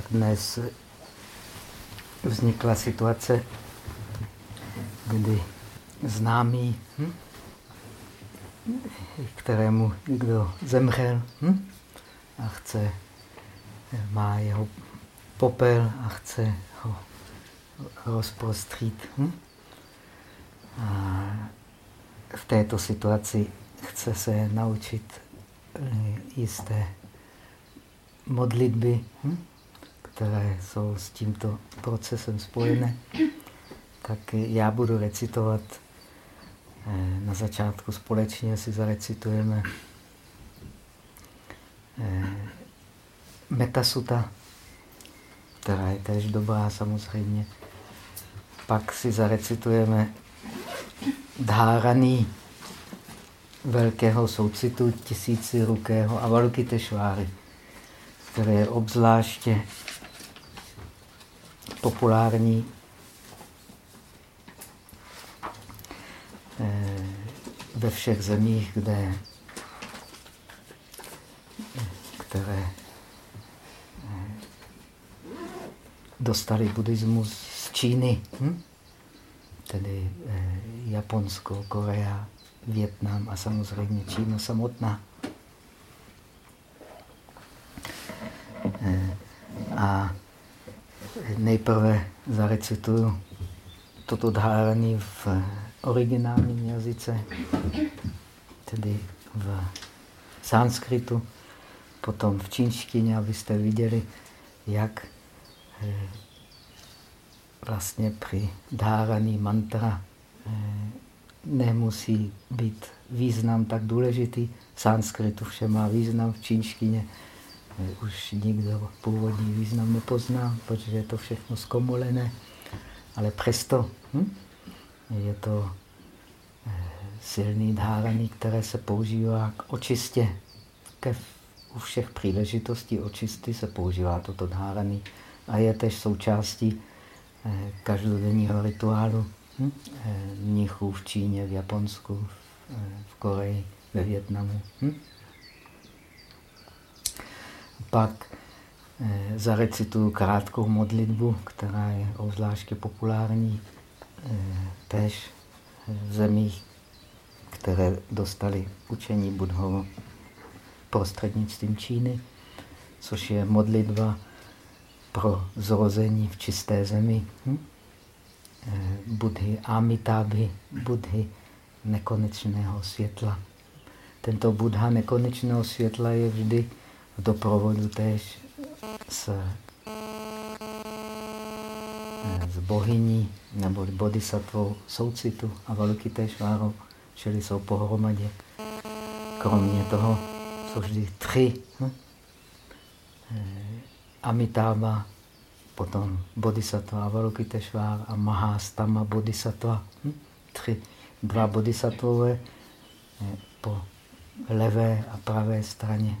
pak dnes vznikla situace, kdy známý, hm? kterému někdo zemřel hm? a chce, má jeho popel a chce ho rozprostřít. Hm? A v této situaci chce se naučit eh, jisté modlitby, hm? Které jsou s tímto procesem spojené, tak já budu recitovat eh, na začátku společně si zarecitujeme eh, Metasuta, která je též dobrá samozřejmě. Pak si zarecitujeme Dháraný velkého soucitu tisíci rukého Avalokiteshváry, které je obzvláště populární eh, ve všech zemích, kde, které eh, dostali buddhismus z Číny, hm? tedy eh, Japonsko, Korea, Větnam a samozřejmě Čína samotná. A nejprve zarecituju toto dhárání v originálním jazyce, tedy v sanskritu, potom v čínštině, abyste viděli, jak eh, vlastně při dáraný mantra eh, nemusí být význam tak důležitý. V sanskritu vše má význam, v čínštině už nikdo původní význam nepozná, protože je to všechno zkomolené, ale přesto hm, je to eh, silný dháraný, které se používá k očistě. Ke, u všech příležitostí očisty se používá toto dháraný a je tež součástí eh, každodenního rituálu hm, eh, mnichů v Číně, v Japonsku, v Koreji, ve Větnamu. Hm? Pak eh, zarecituju krátkou modlitbu, která je obzvláště populární eh, též v zemích, které dostali učení Budhovo prostřednictvím Číny, což je modlitba pro zrození v čisté zemi. Hm? Eh, Budhy Amitabhy, Budhy nekonečného světla. Tento Buddha nekonečného světla je vždy doprovodu též s, s bohyní nebo bodhisattvou soucitu a Valokiteshvárou, čili jsou pohromadě. Kromě toho jsou vždy tři. Hm? Amitabha, potom bodhisattva Avalokiteshvár a Mahastama bodhisattva. Hm? Tři, dva bodhisattvové po levé a pravé straně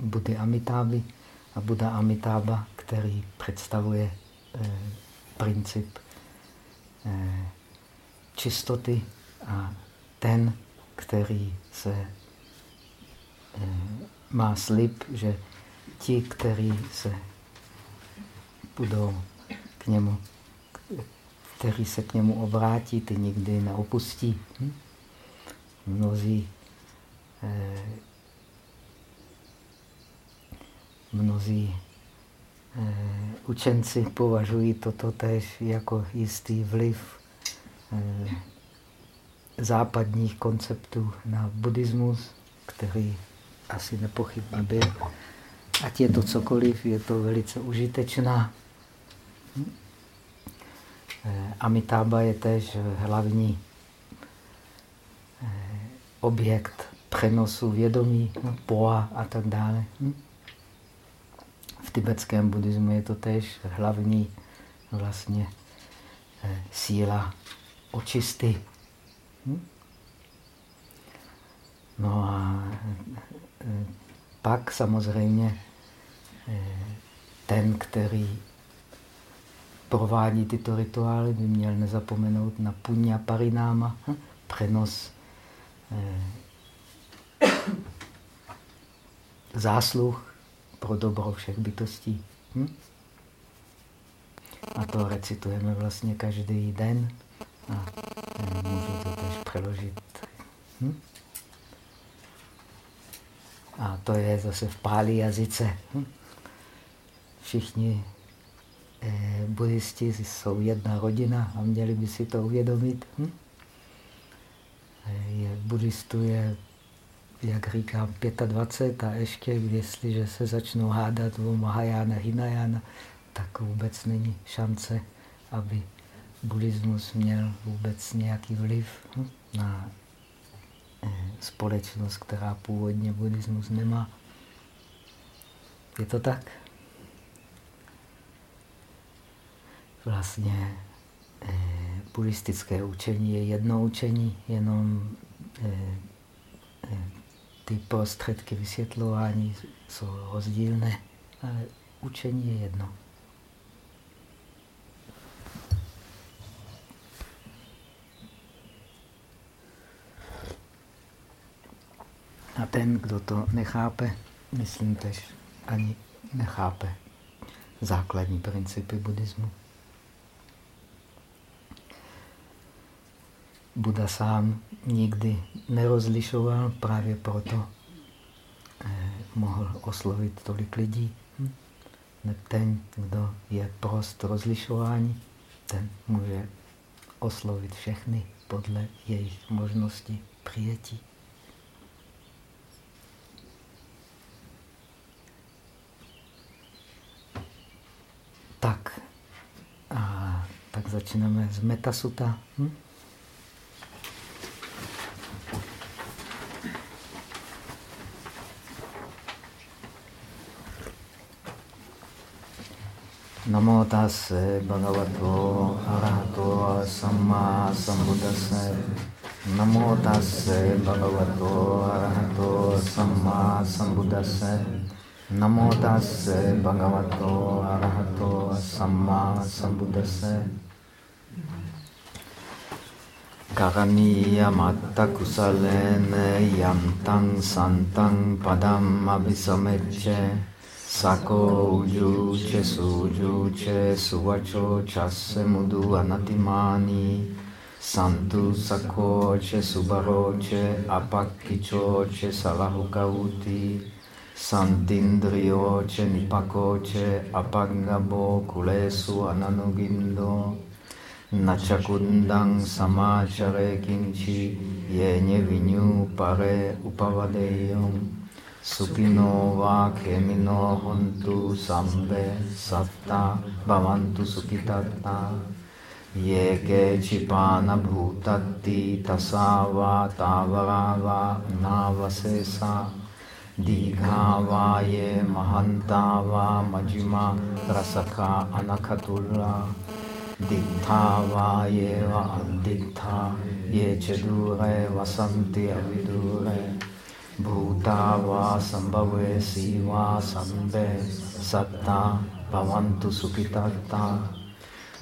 Buddhy Amitáby a Buddha Amitába, který představuje eh, princip eh, čistoty a ten, který se eh, má slib, že ti, kteří se budou k němu, kteří se k němu obrátí, ty nikdy neopustí. Hm? Mnozí eh, mnozí eh, učenci považují toto tež jako jistý vliv eh, západních konceptů na buddhismus, který asi nepochybně byl. Ať je to cokoliv, je to velice užitečná. Eh, Amitabha je tež hlavní objekt přenosu vědomí, no, poa a tak dále. Hm? V tibetském buddhismu je to tež hlavní vlastně eh, síla očisty. Hm? No a eh, pak samozřejmě eh, ten, který provádí tyto rituály, by měl nezapomenout na punya parináma, hm? přenos zásluh pro dobro všech bytostí. Hm? A to recitujeme vlastně každý den. A eh, můžu to tež přeložit. Hm? A to je zase v pálí jazyce. Hm? Všichni eh, buddhisti jsou jedna rodina a měli by si to uvědomit. Hm? Eh, je, buddhistů je, jak říkám, 25 a ještě, jestliže se začnou hádat o Mahajana, Hinayana, tak vůbec není šance, aby buddhismus měl vůbec nějaký vliv hm, na eh, společnost, která původně buddhismus nemá. Je to tak? Vlastně eh, buddhistické učení je jedno učení, jenom eh, ty prostředky vysvětlování jsou rozdílné, ale učení je jedno. A ten, kdo to nechápe, myslím tež ani nechápe základní principy buddhismu. Buda sám nikdy nerozlišoval, právě proto eh, mohl oslovit tolik lidí. Hm? Ten, kdo je prost rozlišování, ten může oslovit všechny podle jejich možnosti přijetí. Tak. A tak začneme z metasuta. Hm? नमो तस् भगवतो अरहतो सम्मा सम्बुदस् नमो तस् भगवतो अरहतो सम्मा सम्बुदस् नमो तस् भगवतो अरहतो सम्मा सम्बुदस् करणीयमत्तकुशलेन यं तं सन्तं पदम् अभिसमिच्य। Sako ujuche sujuche suvacho chase mudu anatimani santu sakoche subaroche apakkichoche salahukauti Santindriyoče nipakoče apangabo kulesu ananugindo načakundang samachare kinchi yenye vinyu pare upavadeyam Sukino va kemino hontu sambe satta bhavantu sukitatta ye ke chipana bhutatti tasava tavarava navasesa Dīghāvāye Mahantava Majima Rasaka Anakatula Digdhāvāye Adigdha Ye Chedure Vasanti Avidure Bhutava Sambhave Siva Sambe Satta Bhavantu Sukitatta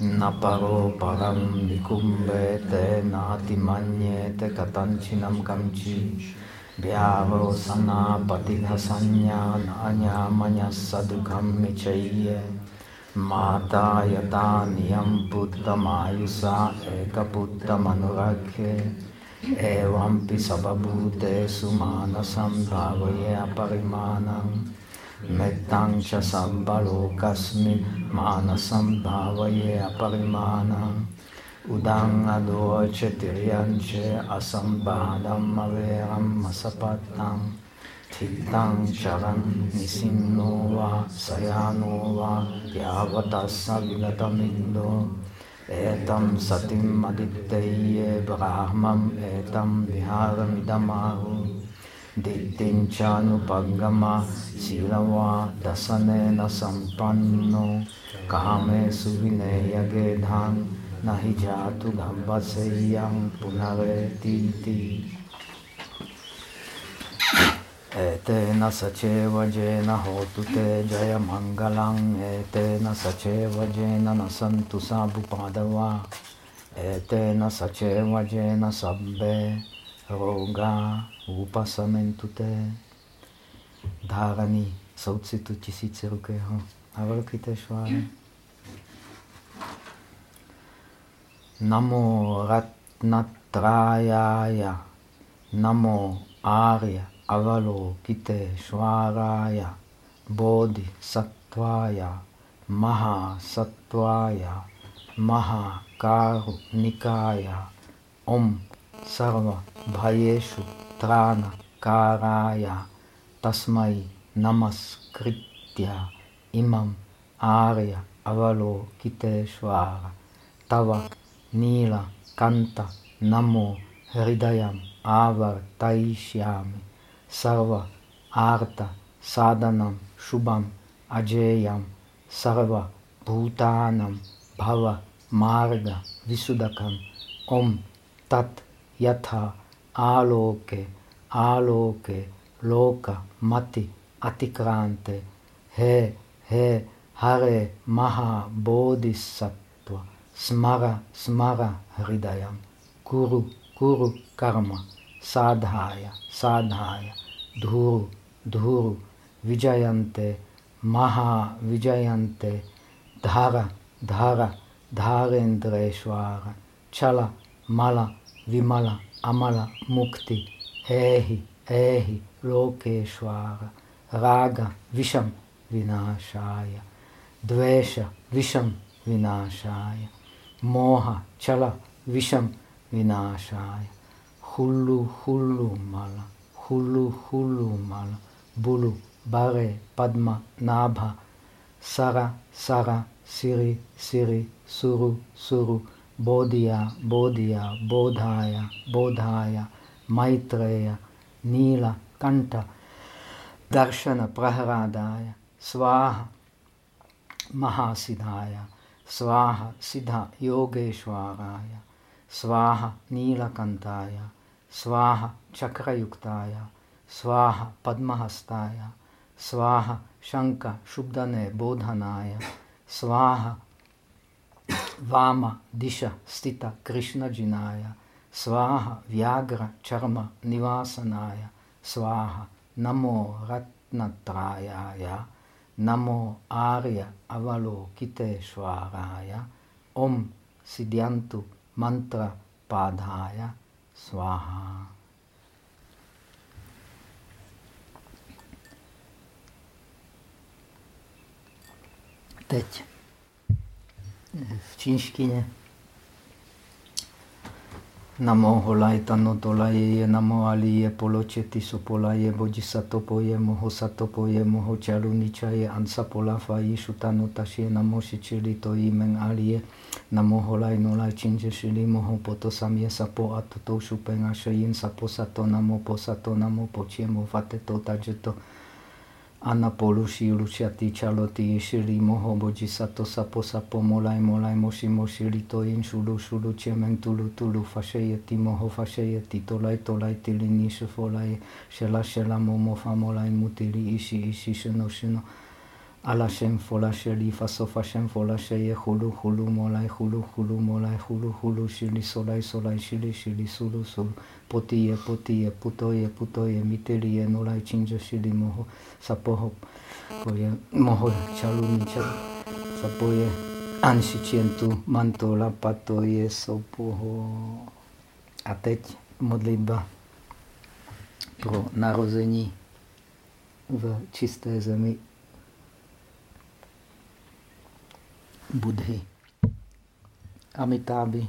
Naparo Param Nikumbete Nati Manyete Katanchinam Kamchi. Vyavosana patigha sanya nanya manya sadukam michaye Mata yata niyam Evampi sababhute sumanasam bhavaye aparimanam Mettang cha sambalokasmi manasam bhavaye aparimanam Udang adoce tiriance asambadam averam masapatam Tittang charan nisinova sayanova yavatasa vigatamindo Etam satim aditteye brahmam etam viharamidamahu Dittinchanupaggama silava dasanena sampanno Kame suvineya gedhan nahi jatu gambaseyam punavetiti. Etena saceva jena hotu te jaya mangalang Etena saceva jena nasantu sabu padava Etena saceva jena sabbe roga upasamentu te Dhárani soucitu tisíci rukého Avalokiteshvara. Namo Ratnatrayaya. Namo Arya Avalokiteshvaraya. Bodhi Sattvaya. Maha Sattvaya. Maha Karunikaya. Om Sarva Bhayeshu Trana Karaya. Tasmai Namaskritya Imam Arya Avalokiteshvara. Tava Nila Kanta Namo Hridayam Avartaishyami Sarva Arta Sadhanam Shubham Ajayam Sarva Bhutanam Bhava Marga Visudakam Om Tat Yatha Aloke Aloke Loka Mati Atikrante He He Hare Maha Bodhisattva Smara, smara hridayam. Kuru, kuru karma. Sadhaya, sadhaya. Dhuru, dhuru. Vijayante, maha vijayante. Dhara, dhara. Dharendreshwara. Chala, mala, vimala, amala, mukti. Ehi, ehi, lokeshwara. Raga, visham, vinashaya. Dvesha, visham, vinashaya. Moha, Chala, Visham, Vinashaya. Hulu, Hulu, Mala. Hulu, Hulu, Mala. Bulu, Bare, Padma, Nabha. Sara, Sara, Siri, Siri, Suru, Suru. Bodhya, Bodhya, Bodhaya, Bodhaya. Maitreya, Nila, Kanta. Darshana, Praharadaya. Swaha, Mahasidhaya. Svaha Siddha Yogeshwaraya, Svaha Nilakantaya, Svaha Chakrayuktaya, Svaha Padmahastaya, Svaha Shanka Shubdane Bodhanaya, Svaha Vama Disha Stita Krishna Jinaya, Svaha Vyagra Charma Nivasanaya, Svaha Namo Ratnatrayaya, Namo Arya Avalokiteshvaraya Om Siddhyantu Mantra Padhaya Swaha. Teď. V čínštině. Namo holai tano tolai ye namo ali ye polocheti sopola ye bodhisattva ye moho sattva ye moho ansapola fa ye shutano tashi namo shichili to men ali ye namo holai nolai chinje shili moho poto samye sapo atoto shupen ashayin sapo sato namo po sato namo pochie mo fate to tajeto Anapolushi luciati chaloti shili moho boji sato sapo sapo molai molai moshi moshi rito in shulu shulu chemen tulu tulu fasheyati moho fasheyati tolai tolai tili nishu folai shela shela momo fa molai mutili ishi ishi shino shino ala shem fola sheli faso fashem fola sheye hulu hulu molai hulu hulu molai hulu hulu shili solai solai shili shili sulu sulu. Potiye potiye putoye putoye miteliye nolai chinjo shili moho sapoho poje moho chaluni čalu sapoje anšičientu mantola patoje sopoho. A teď modlitba pro narození v čisté zemi Budhy. Amitáby.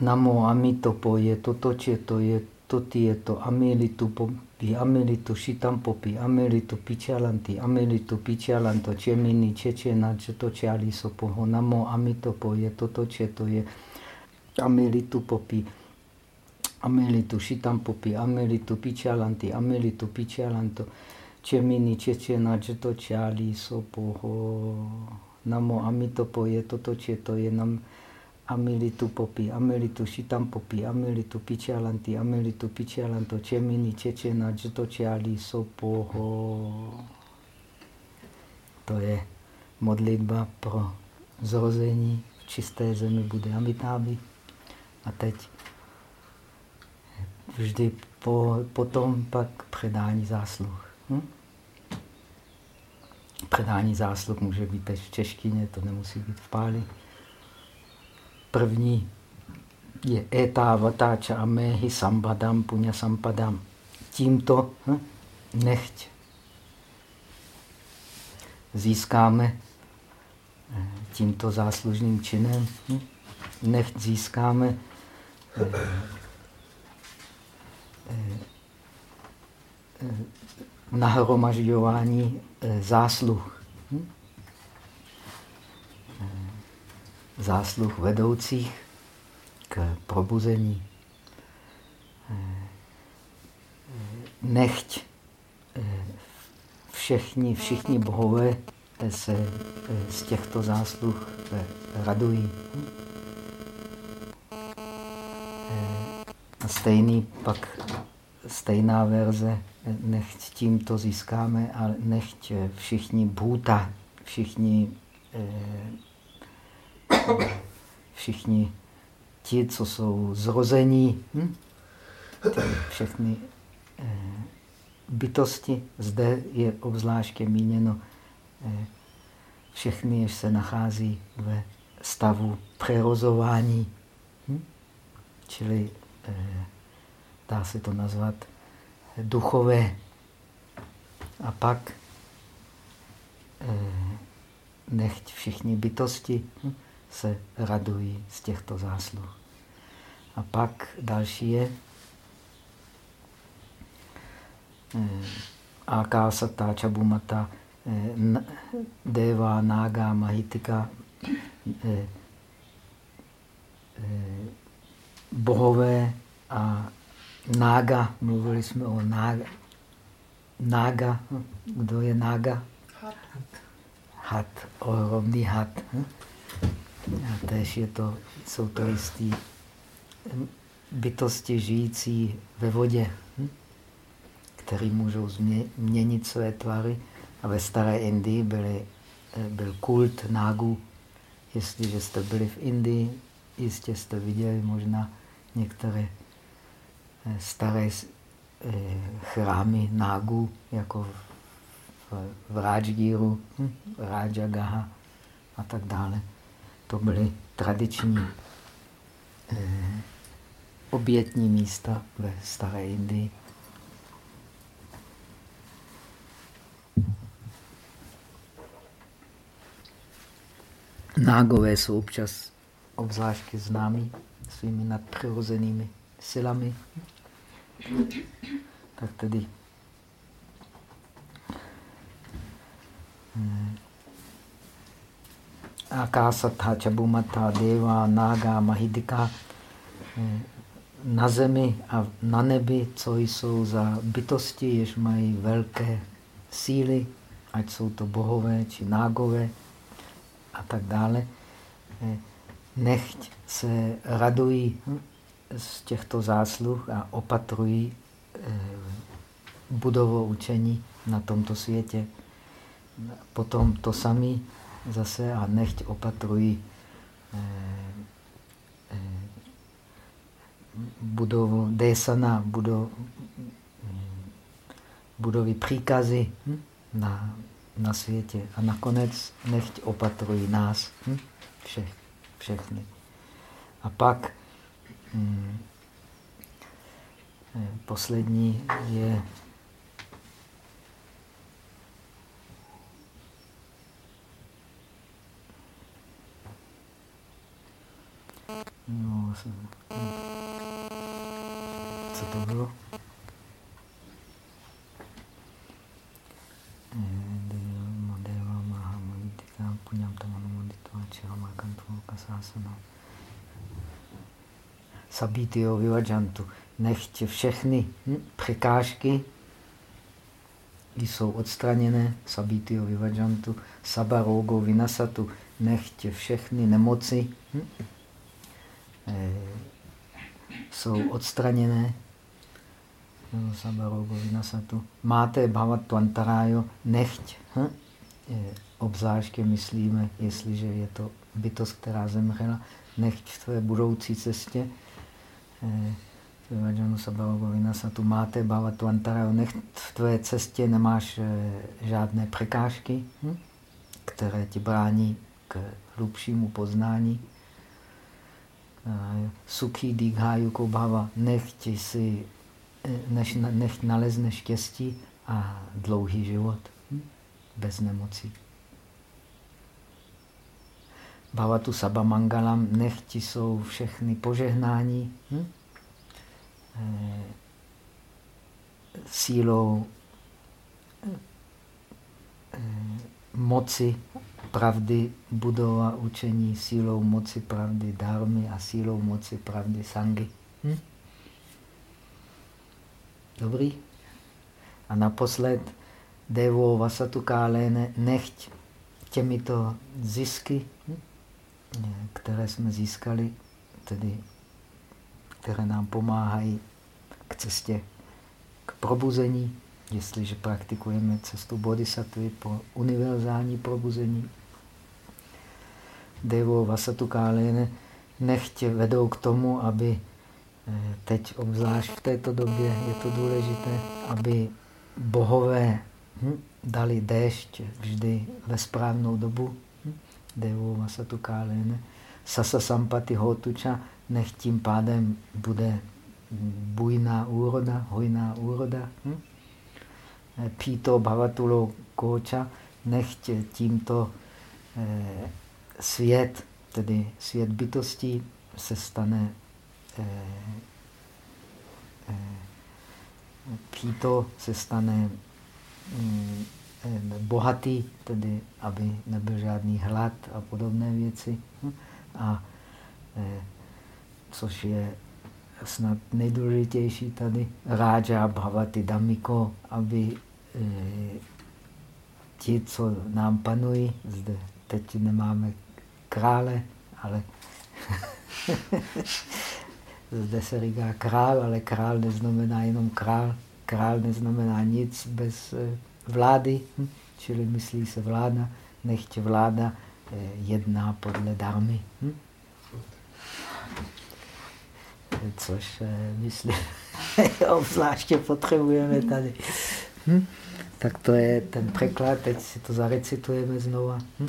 Namo amitopo je toto, to je toti je to amilitu popi, amilitu šitam popi, amilitu pičalanti, amilitu pičalanto, čemini, čečena, to čali sopoho, namo amitopo je toto, to je amilitu popi, amilitu šitam popi, amilitu pičalanti, amilitu pičalanto, Čemini Čečena Četočáli Sopoho. Namo Amitopo je toto to je nam Amilitu Popi, Amilitu Šitam Popi, Amilitu Pičalanti, Amilitu Pičalanto, Čemini Čečena Četočáli Sopoho. To je modlitba pro zrození v čisté zemi bude Amitáby. A teď vždy po, potom pak předání zásluh. Hm? Předání zásluh může být tež v češtině, to nemusí být v páli. První je eta vatáča amehi sambadam punya sampadam. Tímto hm, nechť získáme eh, tímto záslužným činem, hm, nechť získáme eh, eh, nahromažďování zásluh. Hm? Zásluh vedoucích k probuzení. Nechť všichni, všichni bohové se z těchto zásluh radují. A stejný pak stejná verze, nechť tímto získáme, ale nechť všichni bůta, všichni, všichni ti, co jsou zrození, hm? všechny bytosti, zde je obzvláště míněno všechny, jež se nachází ve stavu přerozování, hm? čili dá se to nazvat duchové. A pak eh, nechť všichni bytosti se radují z těchto zásluh. A pak další je eh, Akásata, Čabumata, eh, Deva, Naga, Mahitika, bohové a Nága, mluvili jsme o nága. Nága, kdo je nága? Had. Had, ohromný had. A tež je to, jsou to jistý bytosti žijící ve vodě, které můžou změnit své tvary. A ve staré Indii byly, byl kult nágů. Jestliže jste byli v Indii, jistě jste viděli možná některé staré eh, chrámy nágů, jako v, v Rajgíru, hm, Rajagaha a tak dále. To byly tradiční eh, obětní místa ve staré Indii. Nágové jsou občas obzvláště známí svými nadpřirozenými silami, tak tedy hmm. Akásatha, Čabumata, Deva, Naga, Mahidika hmm. na zemi a na nebi, co jsou za bytosti, jež mají velké síly, ať jsou to bohové či nágové a tak dále. Hmm. Nechť se radují z těchto zásluh a opatrují eh, budovu učení na tomto světě. Potom to samé zase a nechť opatrují eh, eh, budovu desana, budov, budovy příkazy hm, na, na světě. A nakonec nechť opatrují nás, hm, všech, všechny. A pak poslední je No, co to bylo? Deva Mahamudika Punyam Tamanu Muditva Chirama Kantu Kasasana sabitio vyvajantu. Nechť všechny hm, překážky jsou odstraněné, sabitio vyvajantu, sabarogo vinasatu, nechť všechny nemoci hm, e, jsou odstraněné, no, sabarogo vinasatu. Máte bhavat tvantarájo, nechť, hm, e, obzvláště myslíme, jestliže je to bytost, která zemřela, nechť v tvé budoucí cestě Eh, Vivajanu Sabhava tu máte Bhavatvantara, nech v tvé cestě nemáš eh, žádné překážky, hm? které ti brání k hlubšímu poznání. Sukhi Dighayu Bhava, nech ti si, eh, nech nalezne štěstí a dlouhý život hm? bez nemocí. Bhavatu Sabamangalam, nechti jsou všechny požehnání. Hm? E, sílou e, moci pravdy budova učení, sílou moci pravdy dármy a sílou moci pravdy sangy. Hm? Dobrý? A naposled Devo Vasatu Kálene, nechť těmito zisky hm? Které jsme získali, tedy které nám pomáhají k cestě k probuzení, jestliže praktikujeme cestu bodhisattva po univerzální probuzení. Devo Vasatu Kálene nechtě vedou k tomu, aby eh, teď obzvlášť v této době je to důležité, aby bohové hm, dali déšť vždy ve správnou dobu, Devo Masatu Kálene, Sasa Sampati Hotuča, nech tím pádem bude bujná úroda, hojná úroda. Hm? Píto Bhavatulo Koča, nechť tímto eh, svět, tedy svět bytostí, se stane eh, eh, Píto se stane hm, Eh, bohatý, tedy aby nebyl žádný hlad a podobné věci. Hm? A eh, což je snad nejdůležitější tady, Ráža Bhavati Damiko, aby eh, ti, co nám panují, zde teď nemáme krále, ale zde se říká král, ale král neznamená jenom král. Král neznamená nic bez vlády, hm? čili myslí se vláda, nechť vláda eh, jedná podle darmy. Hm? Což eh, myslím, obzvláště potřebujeme tady. Hm? Tak to je ten překlad, teď si to zarecitujeme znova. Hm?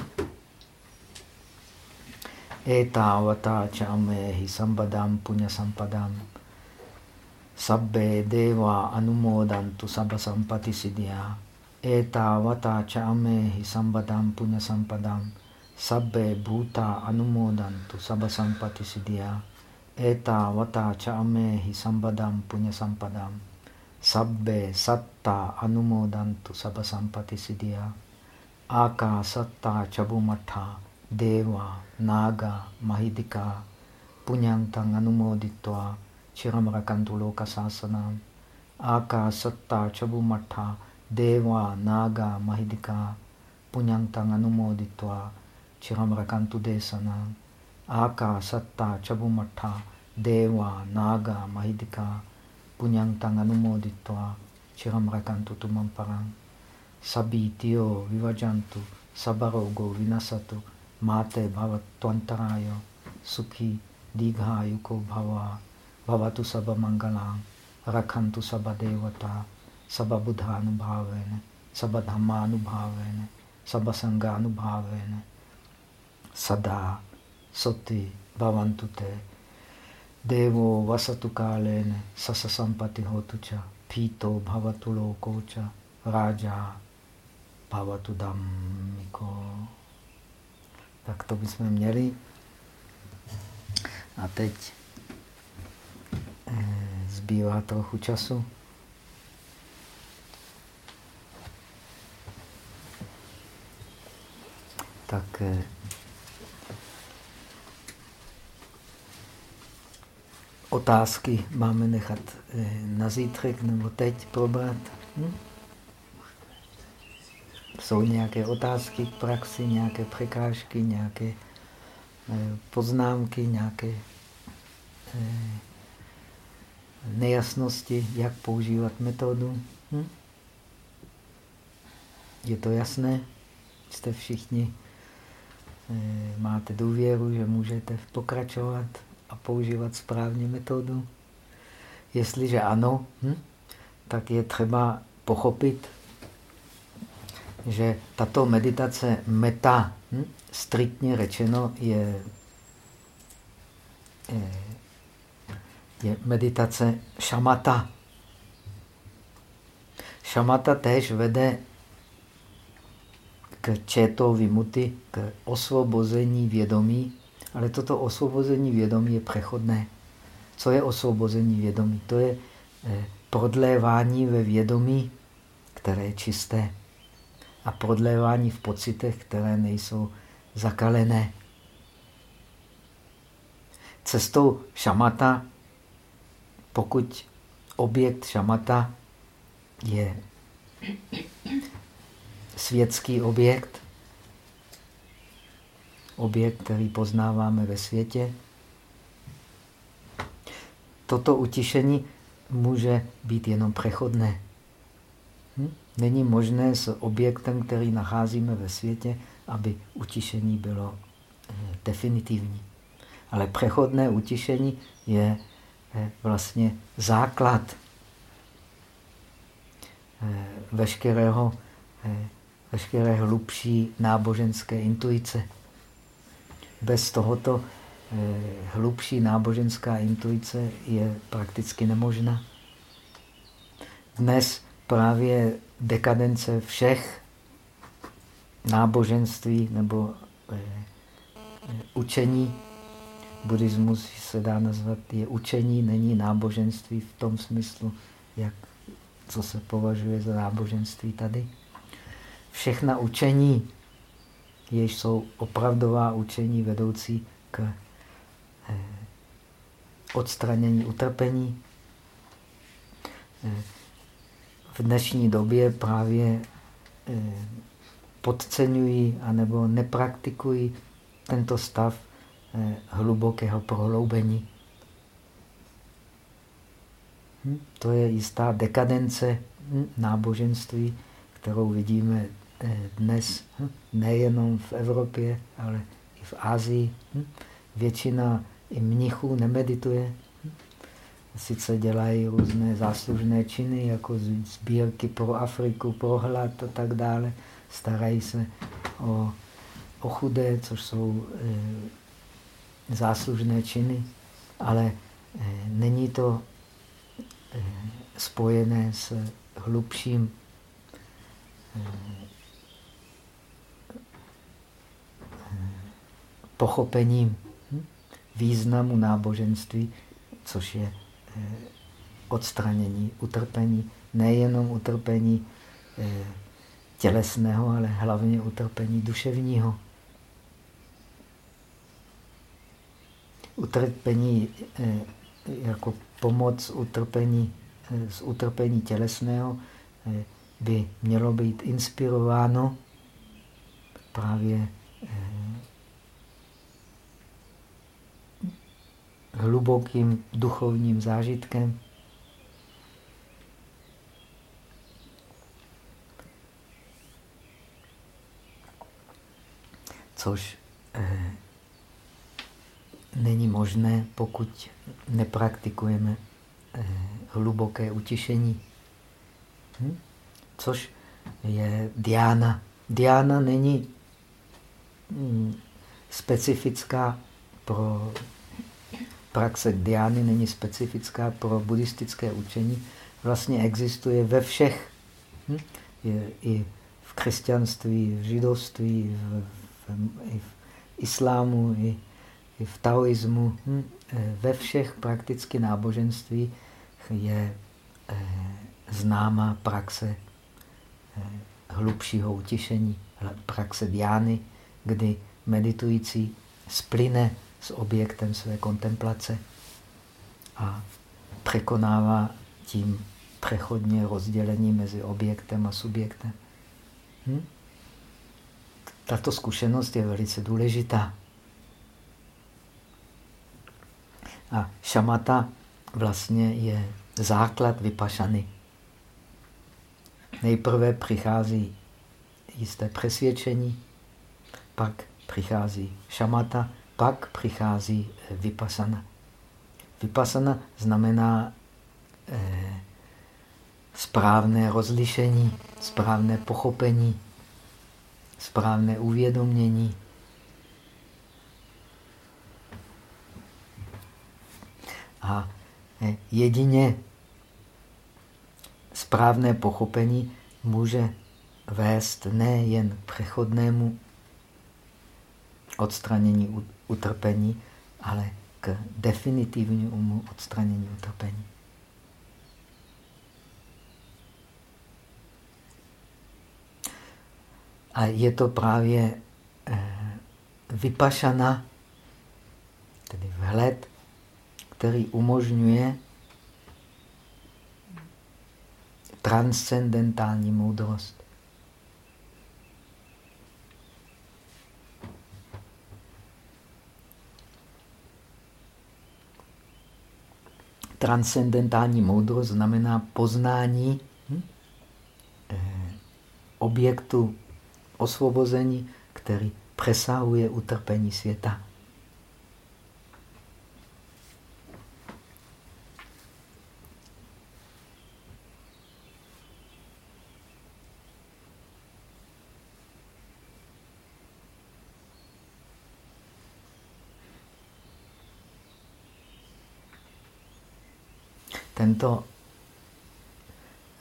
Etavata čamehi sambadam punya sampadam sabbe deva anumodantu sabba sampati siddhya Eta vata cha amehi sambadam punya sampadam sabbe bhuta anumodantu sabba sampati siddhya Eta vata cha amehi sambadam punya sampadam sabbe satta anumodantu sabba sampati siddhya Aka satta chabumatha deva naga mahidika punyantang anumoditva chiramrakantu loka sasanam Aka satta chabumatha Deva, Naga, Mahidika, Punyantang Anumoditva, Chiramrakantu Desana, Aka, Satta, Chabumatha, Deva, Naga, Mahidika, Punyantang Anumoditva, Chiramrakantu Tumamparang, Sabitio, Vivajantu, Sabarogo, Vinasatu, Mate, Bhavatwantarayo, Sukhi, Digha, Bhava, Bhavatu Sabha Mangalang, Rakhantu Sabha Devata, sababudhanubhavene, sabadhammanubhavene, sabasanganubhavene, sada, soti, bhavantute, devo vasatu kalene, sasasampati hotucha, pito bhavatu lokocha, raja bhavatu dhammiko. Tak to bychom měli. A teď eh, zbývá trochu času. Tak eh, otázky máme nechat eh, na zítřek nebo teď probrat. Hm? Jsou nějaké otázky k praxi, nějaké překážky, nějaké eh, poznámky, nějaké nejasnosti, jak používat metodu. Hm? Je to jasné? Jste všichni máte důvěru, že můžete pokračovat a používat správně metodu. Jestliže ano, hm, tak je třeba pochopit, že tato meditace meta, hm, striktně řečeno, je, je, je meditace šamata. Šamata též vede k četo vymuty, k osvobození vědomí, ale toto osvobození vědomí je přechodné. Co je osvobození vědomí? To je eh, prodlévání ve vědomí, které je čisté a prodlévání v pocitech, které nejsou zakalené. Cestou šamata, pokud objekt šamata je světský objekt, objekt, který poznáváme ve světě, toto utišení může být jenom přechodné. Hm? Není možné s objektem, který nacházíme ve světě, aby utišení bylo eh, definitivní. Ale přechodné utišení je eh, vlastně základ eh, veškerého, veškeré hlubší náboženské intuice. Bez tohoto hlubší náboženská intuice je prakticky nemožná. Dnes právě dekadence všech náboženství nebo eh, učení, buddhismus se dá nazvat, je učení, není náboženství v tom smyslu, jak, co se považuje za náboženství tady. Všechna učení, jež jsou opravdová učení vedoucí k eh, odstranění utrpení, eh, v dnešní době právě eh, podceňují anebo nepraktikují tento stav hlubokého prohloubení. Hm? To je jistá dekadence hm, náboženství, kterou vidíme dnes hm? nejenom v Evropě, ale i v Asii. Většina i mnichů nemedituje, sice dělají různé záslužné činy, jako sbírky pro Afriku, pro hlad a tak dále. Starají se o, o chudé, což jsou e, záslužné činy, ale e, není to e, spojené s hlubším e, pochopením hm, významu náboženství, což je Eh, odstranění utrpení, nejenom utrpení eh, tělesného, ale hlavně utrpení duševního. Utrpení eh, jako pomoc utrpení, z utrpení tělesného by mělo být inspirováno právě hlubokým duchovním zážitkem. Což eh, není možné, pokud nepraktikujeme eh, hluboké utišení. Hm? Což je diána. Diána není hm, specifická pro praxe diány není specifická pro buddhistické učení, vlastně existuje ve všech. Hm? Je i v křesťanství, v židovství, v, v, i v islámu, i, i v taoismu. Hm? E, ve všech prakticky náboženství je eh, známá praxe eh, hlubšího utišení, praxe diány, kdy meditující splyne s objektem své kontemplace a překonává tím přechodně rozdělení mezi objektem a subjektem. Hm? Tato zkušenost je velice důležitá. A šamata vlastně je základ vypašany. Nejprve přichází jisté přesvědčení, pak přichází šamata pak přichází vypasana. Vypasana znamená eh, správné rozlišení, správné pochopení, správné uvědomění. A eh, jedině správné pochopení může vést nejen k přechodnému odstranění utrpení, ale k definitivnímu odstranění utrpení. A je to právě eh, vypašana, tedy vhled, který umožňuje transcendentální moudrost. Transcendentální moudrost znamená poznání hm, eh, objektu osvobození, který přesahuje utrpení světa. Tento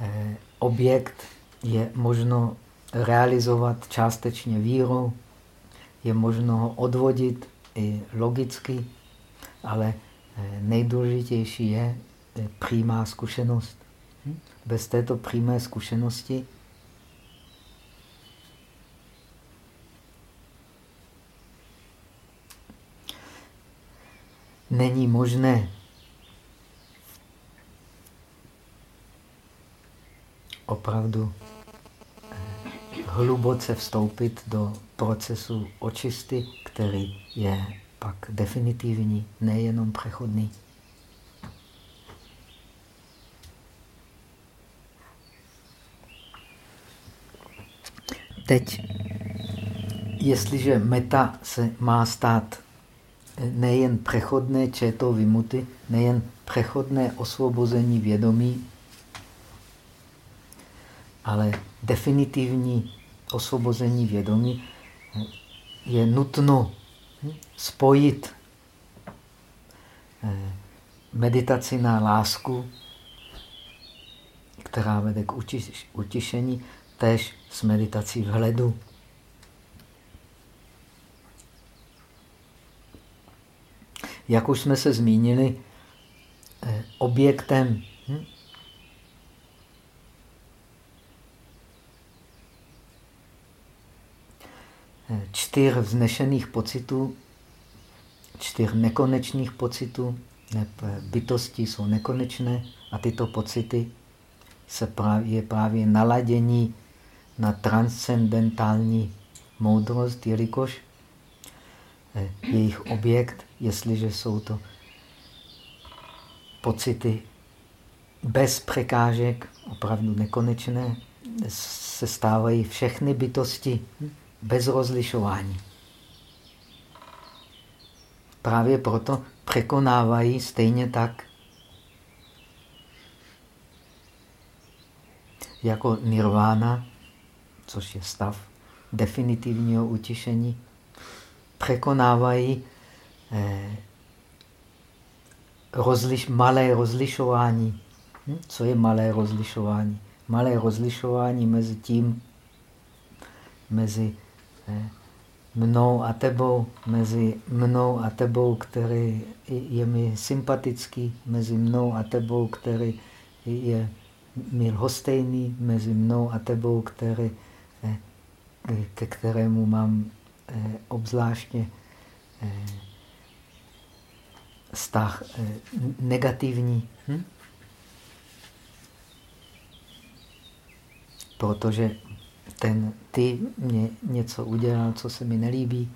eh, objekt je možno realizovat částečně vírou, je možno ho odvodit i logicky, ale eh, nejdůležitější je eh, přímá zkušenost. Hm? Bez této přímé zkušenosti není možné opravdu hluboce vstoupit do procesu očisty, který je pak definitivní, nejenom přechodný. Teď, jestliže meta se má stát nejen přechodné četo vymuty, nejen přechodné osvobození vědomí, ale definitivní osvobození vědomí je nutno spojit eh, meditaci na lásku, která vede k utišení, tež s meditací vhledu. Jak už jsme se zmínili, eh, objektem čtyř vznešených pocitů, čtyř nekonečných pocitů, bytosti jsou nekonečné a tyto pocity se právě, právě naladění na transcendentální moudrost, jelikož eh, jejich objekt, jestliže jsou to pocity bez překážek, opravdu nekonečné, se stávají všechny bytosti bez rozlišování. Právě proto překonávají stejně tak jako nirvána, což je stav definitivního utišení, překonávají eh, rozliš, malé rozlišování. Hm? Co je malé rozlišování? Malé rozlišování mezi tím, mezi mnou a tebou, mezi mnou a tebou, který je mi sympatický, mezi mnou a tebou, který je mi lhostejný, mezi mnou a tebou, který, eh, ke kterému mám eh, obzvláště eh, vztah negativní. Hm? Protože ten ty mě něco udělal, co se mi nelíbí.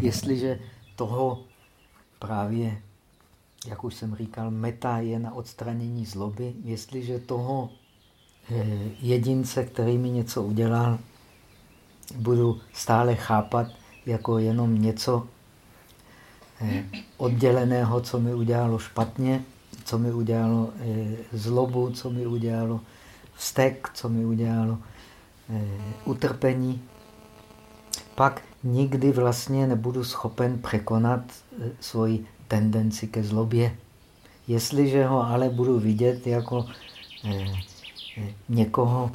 Jestliže toho právě, jak už jsem říkal, meta je na odstranění zloby, jestliže toho eh, jedince, který mi něco udělal, budu stále chápat jako jenom něco, eh, odděleného, co mi udělalo špatně, co mi udělalo eh, zlobu, co mi udělalo vztek, co mi udělalo utrpení, pak nikdy vlastně nebudu schopen překonat svoji tendenci ke zlobě. Jestliže ho ale budu vidět jako někoho,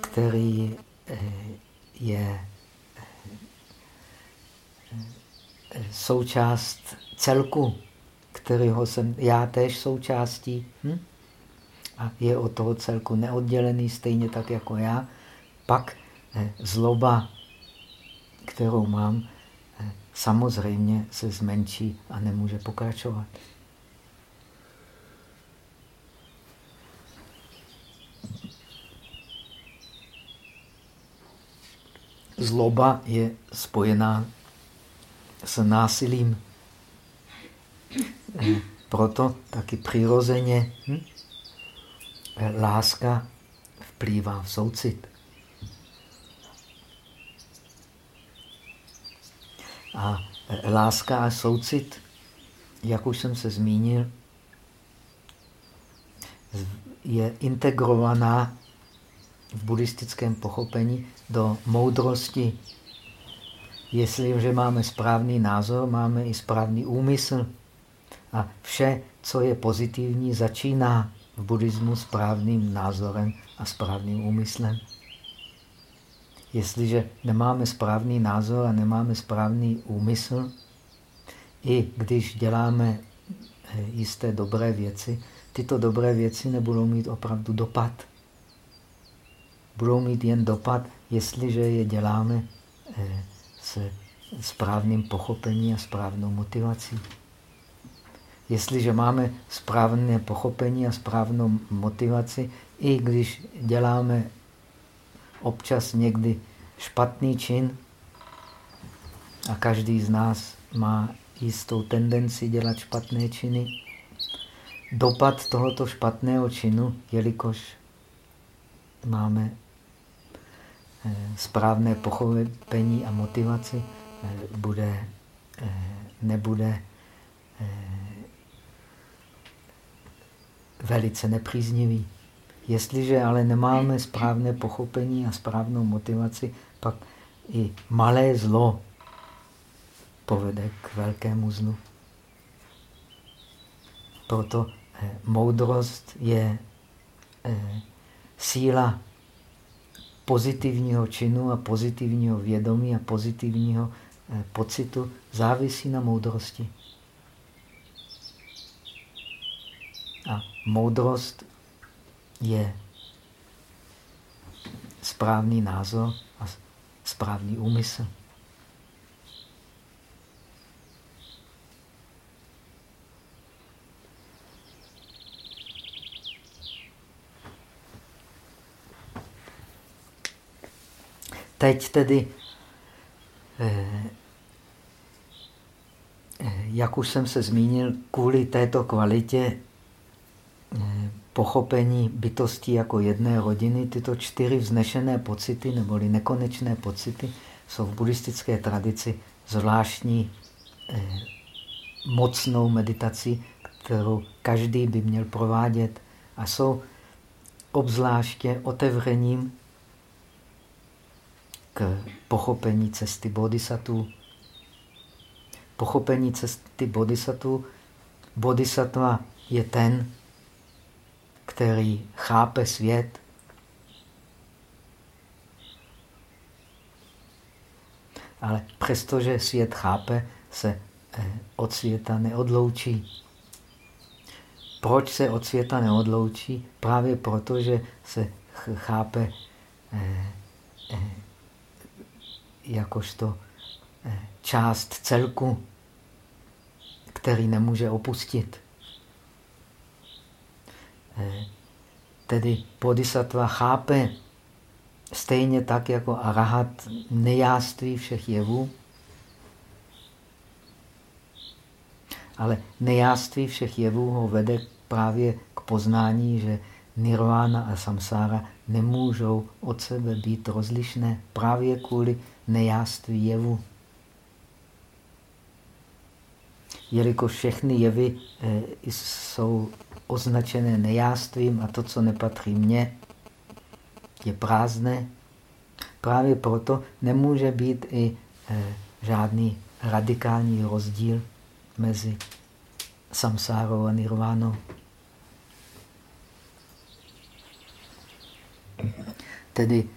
který je součást celku, kterého jsem já též součástí hm? a je od toho celku neoddělený stejně tak jako já, pak eh, zloba, kterou mám, eh, samozřejmě se zmenší a nemůže pokračovat. Zloba je spojená s násilím. Proto taky přirozeně hm? láska vplývá v soucit. A láska a soucit, jak už jsem se zmínil, je integrovaná v buddhistickém pochopení do moudrosti Jestliže máme správný názor, máme i správný úmysl. A vše, co je pozitivní, začíná v buddhismu správným názorem a správným úmyslem. Jestliže nemáme správný názor a nemáme správný úmysl, i když děláme eh, jisté dobré věci, tyto dobré věci nebudou mít opravdu dopad. Budou mít jen dopad, jestliže je děláme eh, se správným pochopením a správnou motivací. Jestliže máme správné pochopení a správnou motivaci, i když děláme občas někdy špatný čin, a každý z nás má jistou tendenci dělat špatné činy, dopad tohoto špatného činu, jelikož máme Eh, správné pochopení a motivaci eh, bude, eh, nebude velice nepříznivý. Jestliže ale nemáme správné pochopení a správnou motivaci, pak i malé zlo povede k velkému zlu. Proto moudrost je síla pozitivního činu a pozitivního vědomí a pozitivního eh, pocitu závisí na moudrosti. A moudrost je správný názor a správný úmysl. Teď tedy, eh, eh, jak už jsem se zmínil, kvůli této kvalitě pochopení bytosti jako jedné rodiny, tyto čtyři vznešené pocity, neboli nekonečné pocity, jsou v buddhistické tradici zvláštní mocnou meditací, kterou každý by měl provádět a jsou obzvláště otevřením k pochopení cesty bodhisattva. Pochopení cesty bodhisattva. Bodhisattva je ten, který chápe svět, ale přestože svět chápe, se eh, od světa neodloučí. Proč se od světa neodloučí? Právě proto, že se chápe eh, eh, jakožto část celku, který nemůže opustit. Eh, tedy bodhisattva chápe stejně tak jako arahat nejáství všech jevů, ale nejáství všech jevů ho vede právě k poznání, že nirvana a samsára nemůžou od sebe být rozlišné právě kvůli nejáství jevu. jelikož všechny jevy jsou označené nejástvím a to, co nepatří mně, je prázdné. Právě proto nemůže být i žádný radikální rozdíl mezi samsárou a nirvánou. Tedy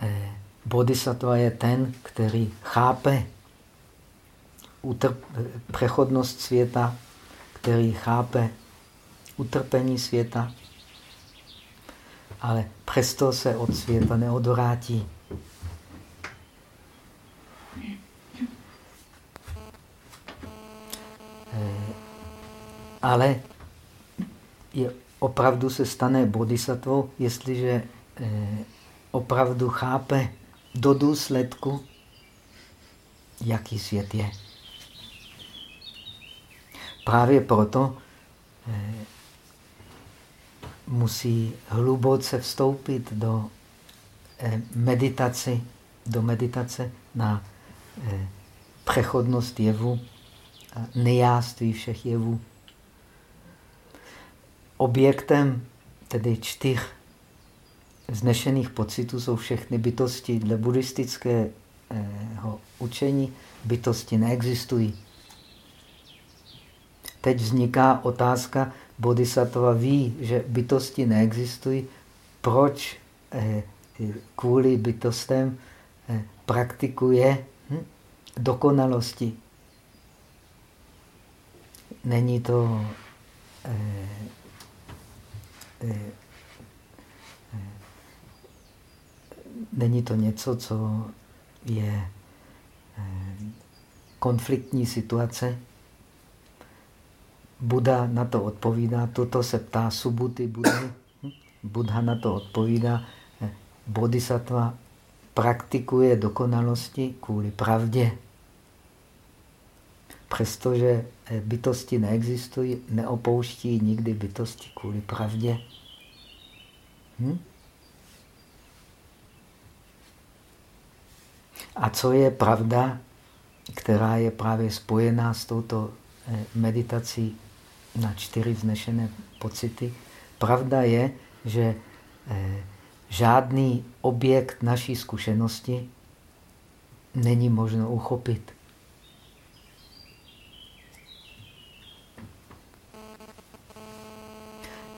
eh, bodhisattva je ten, který chápe přechodnost světa, který chápe utrpení světa, ale přesto se od světa neodvrátí. Eh, ale je, opravdu se stane bodhisattvou, jestliže eh, opravdu chápe do důsledku, jaký svět je. Právě proto eh, musí hluboce vstoupit do eh, meditaci, do meditace na eh, přechodnost jevu, nejáství všech jevů. Objektem tedy čtyř znešených pocitů jsou všechny bytosti. Dle buddhistického učení bytosti neexistují. Teď vzniká otázka, bodhisattva ví, že bytosti neexistují, proč eh, kvůli bytostem eh, praktikuje hm, dokonalosti. Není to eh, není to něco, co je konfliktní situace. Buddha na to odpovídá, toto se ptá Subuty Buddhy. Buddha na to odpovídá, bodhisattva praktikuje dokonalosti kvůli pravdě. Přestože bytosti neexistují, neopouští nikdy bytosti kvůli pravdě. Hm? A co je pravda, která je právě spojená s touto eh, meditací na čtyři vznešené pocity? Pravda je, že eh, žádný objekt naší zkušenosti není možno uchopit.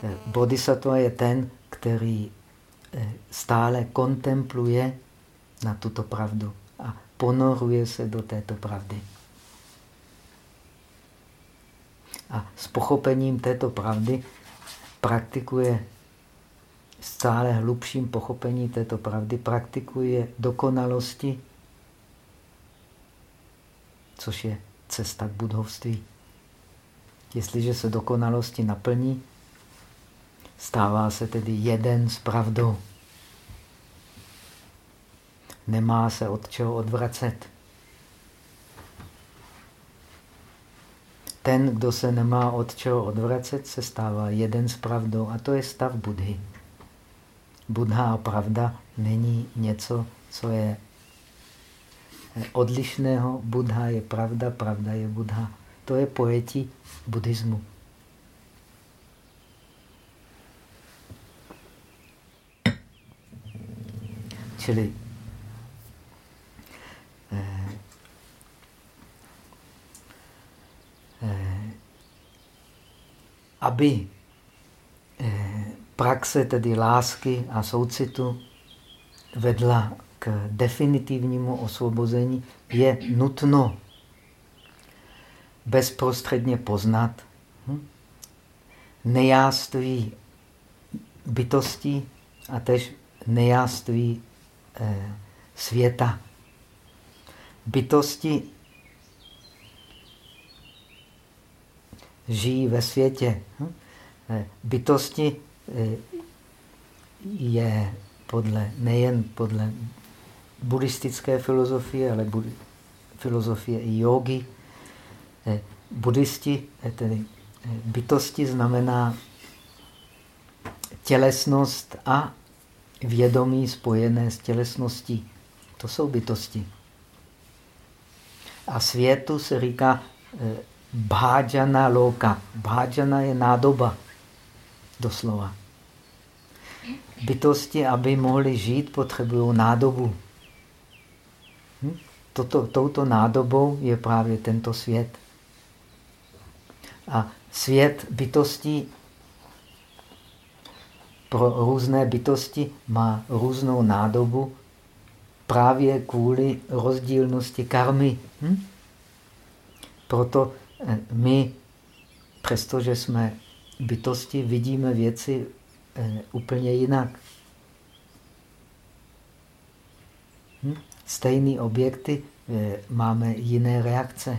Eh, bodhisattva je ten, který stále kontempluje na tuto pravdu a ponoruje se do této pravdy. A s pochopením této pravdy praktikuje stále hlubším pochopení této pravdy, praktikuje dokonalosti, což je cesta k budovství. Jestliže se dokonalosti naplní, stává se tedy jeden s pravdou nemá se od čeho odvracet. Ten, kdo se nemá od čeho odvracet, se stává jeden s pravdou a to je stav Budhy. Buddha a pravda není něco, co je odlišného. Buddha je pravda, pravda je Buddha. To je pojetí buddhismu. Čili aby eh, praxe, tedy lásky a soucitu, vedla k definitivnímu osvobození, je nutno bezprostředně poznat hm, nejáství bytosti a tež nejáství světa. Bytosti žijí ve světě. Hm? Eh, bytosti eh, je podle, nejen podle buddhistické filozofie, ale budi, filozofie i jogy. Eh, buddhisti, tedy bytosti znamená tělesnost a vědomí spojené s tělesností. To jsou bytosti. A světu se říká bhajana loka. Bhajana je nádoba, doslova. Bytosti, aby mohly žít, potřebují nádobu. Hm? Toto, touto nádobou je právě tento svět. A svět bytostí pro různé bytosti má různou nádobu právě kvůli rozdílnosti karmy. Hm? Proto my, přestože jsme bytosti, vidíme věci eh, úplně jinak. Hm? Stejné objekty eh, máme jiné reakce.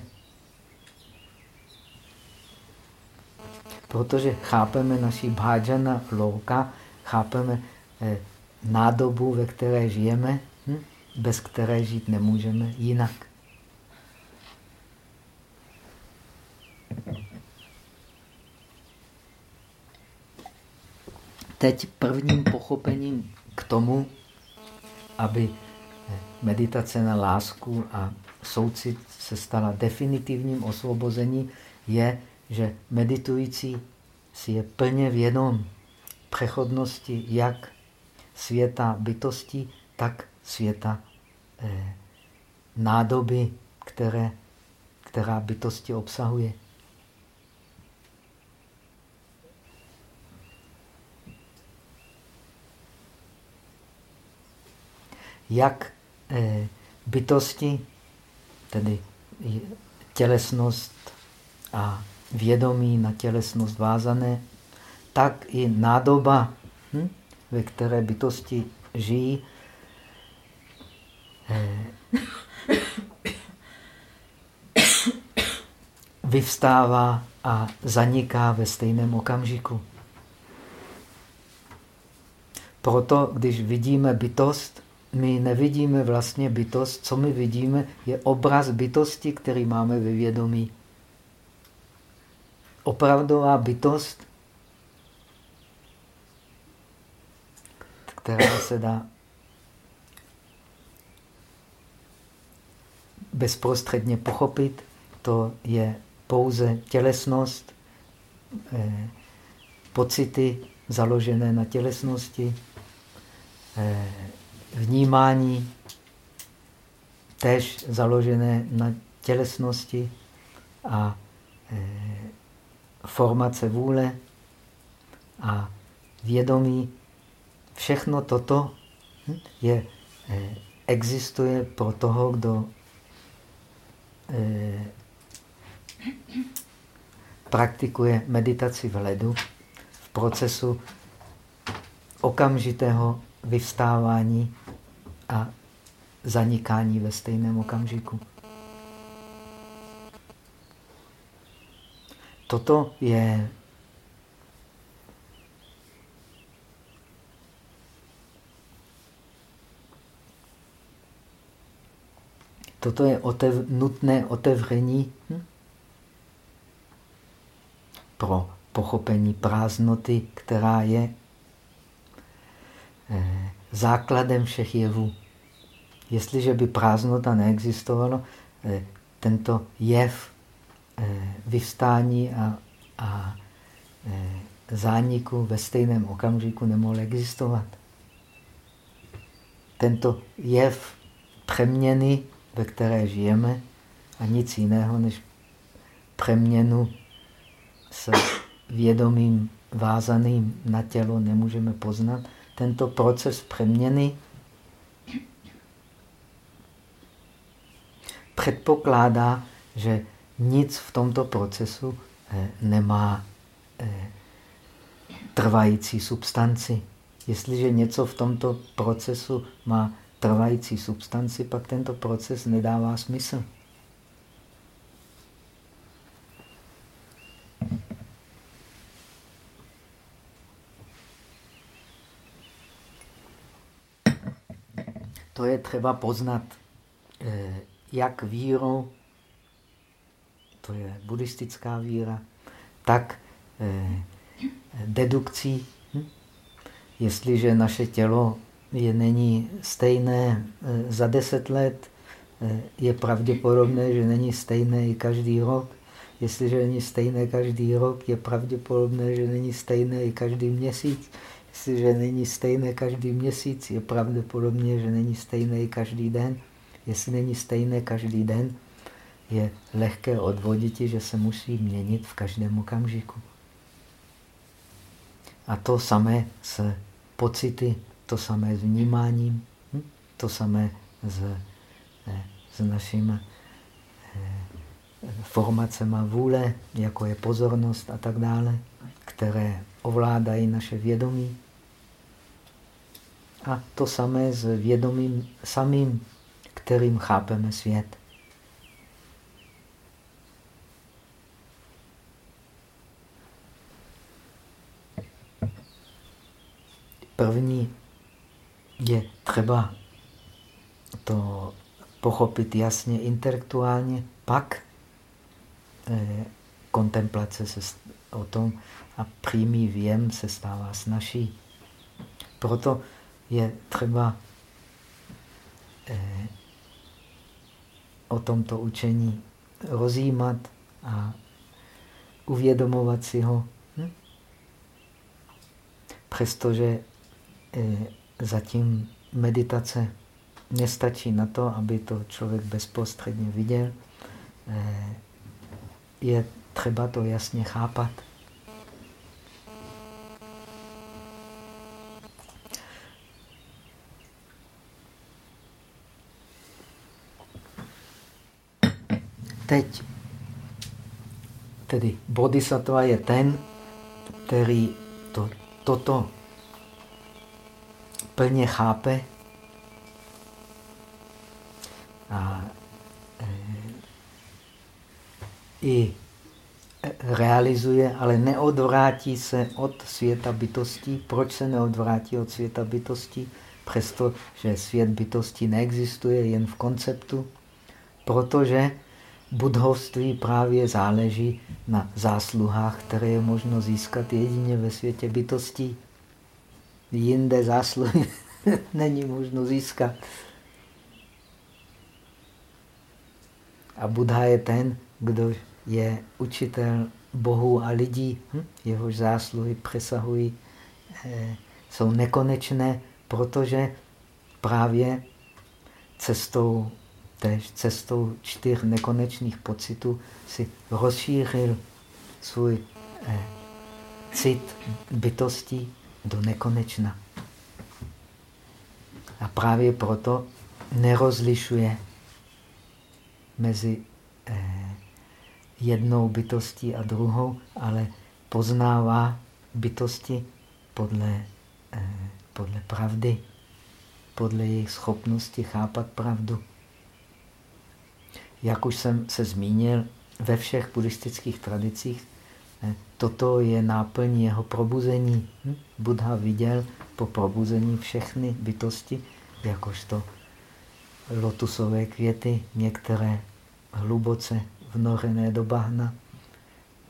Protože chápeme naši bhajana louka, chápeme nádobu, ve které žijeme, hm? bez které žít nemůžeme jinak. Teď prvním pochopením k tomu, aby meditace na lásku a soucit se stala definitivním osvobozením, je, že meditující si je plně vědom přechodnosti jak světa bytosti, tak světa eh, nádoby, které, která bytosti obsahuje. Jak eh, bytosti, tedy tělesnost a vědomí na tělesnost vázané, tak i nádoba, hm, ve které bytosti žijí, Eh, vyvstává a zaniká ve stejném okamžiku. Proto, když vidíme bytost, my nevidíme vlastně bytost. Co my vidíme, je obraz bytosti, který máme ve vědomí. Opravdová bytost, která se dá bezprostředně pochopit, to je pouze tělesnost, eh, pocity založené na tělesnosti, eh, vnímání tež založené na tělesnosti a eh, formace vůle a vědomí. Všechno toto hm, je, existuje pro toho, kdo Eh, praktikuje meditaci v ledu v procesu okamžitého vyvstávání a zanikání ve stejném okamžiku. Toto je Toto je otev, nutné otevření hm? pro pochopení prázdnoty, která je základem všech jevů. Jestliže by prázdnota neexistovalo, eh, tento jev eh, vyvstání a, a eh, zániku ve stejném okamžiku nemohl existovat. Tento jev přeměny ve které žijeme a nic jiného než přeměnu s vědomím vázaným na tělo nemůžeme poznat. Tento proces přeměny předpokládá, že nic v tomto procesu eh, nemá eh, trvající substanci. Jestliže něco v tomto procesu má trvající substanci, pak tento proces nedává smysl. To je třeba poznat eh, jak vírou, to je buddhistická víra, tak eh, dedukcí. Hm? Jestliže naše tělo je není stejné eh, za deset let, je pravděpodobné, že není stejné i každý rok. Jestliže není stejné každý rok, je pravděpodobné, že není stejné i každý měsíc. Jestliže není stejné každý měsíc, je pravděpodobně, že není stejné každý den. Jestli není stejné každý den, je lehké odvodit, že se musí měnit v každém okamžiku. A to samé s pocity, to samé s vnímáním, hm? to samé s, eh, s našimi eh, formacemi vůle, jako je pozornost a tak dále, které ovládají naše vědomí. A to samé s vědomím samým, kterým chápeme svět. První je třeba to pochopit jasně intelektuálně, pak eh, kontemplace se o tom a přímý věm se stává snažší. Proto je třeba eh, o tomto učení rozjímat a uvědomovat si ho. Hm? Přestože eh, zatím meditace nestačí na to, aby to člověk bezprostředně viděl, eh, je třeba to jasně chápat. Teď tedy bodhisattva je ten, který to, toto plně chápe a e, i realizuje, ale neodvrátí se od světa bytostí. Proč se neodvrátí od světa bytostí? Přestože svět bytostí neexistuje jen v konceptu, protože budhovství právě záleží na zásluhách, které je možno získat jedině ve světě bytostí. Jinde zásluhy není možno získat. A Buddha je ten, kdo je učitel bohů a lidí, hm? jehož zásluhy přesahují, eh, jsou nekonečné, protože právě cestou Tež cestou čtyř nekonečných pocitů si rozšířil svůj eh, cit bytostí do nekonečna. A právě proto nerozlišuje mezi eh, jednou bytostí a druhou, ale poznává bytosti podle, eh, podle pravdy, podle jejich schopnosti chápat pravdu. Jak už jsem se zmínil, ve všech buddhistických tradicích eh, toto je náplň jeho probuzení. Hm? Buddha viděl po probuzení všechny bytosti, jakožto lotusové květy, některé hluboce vnorené do bahna,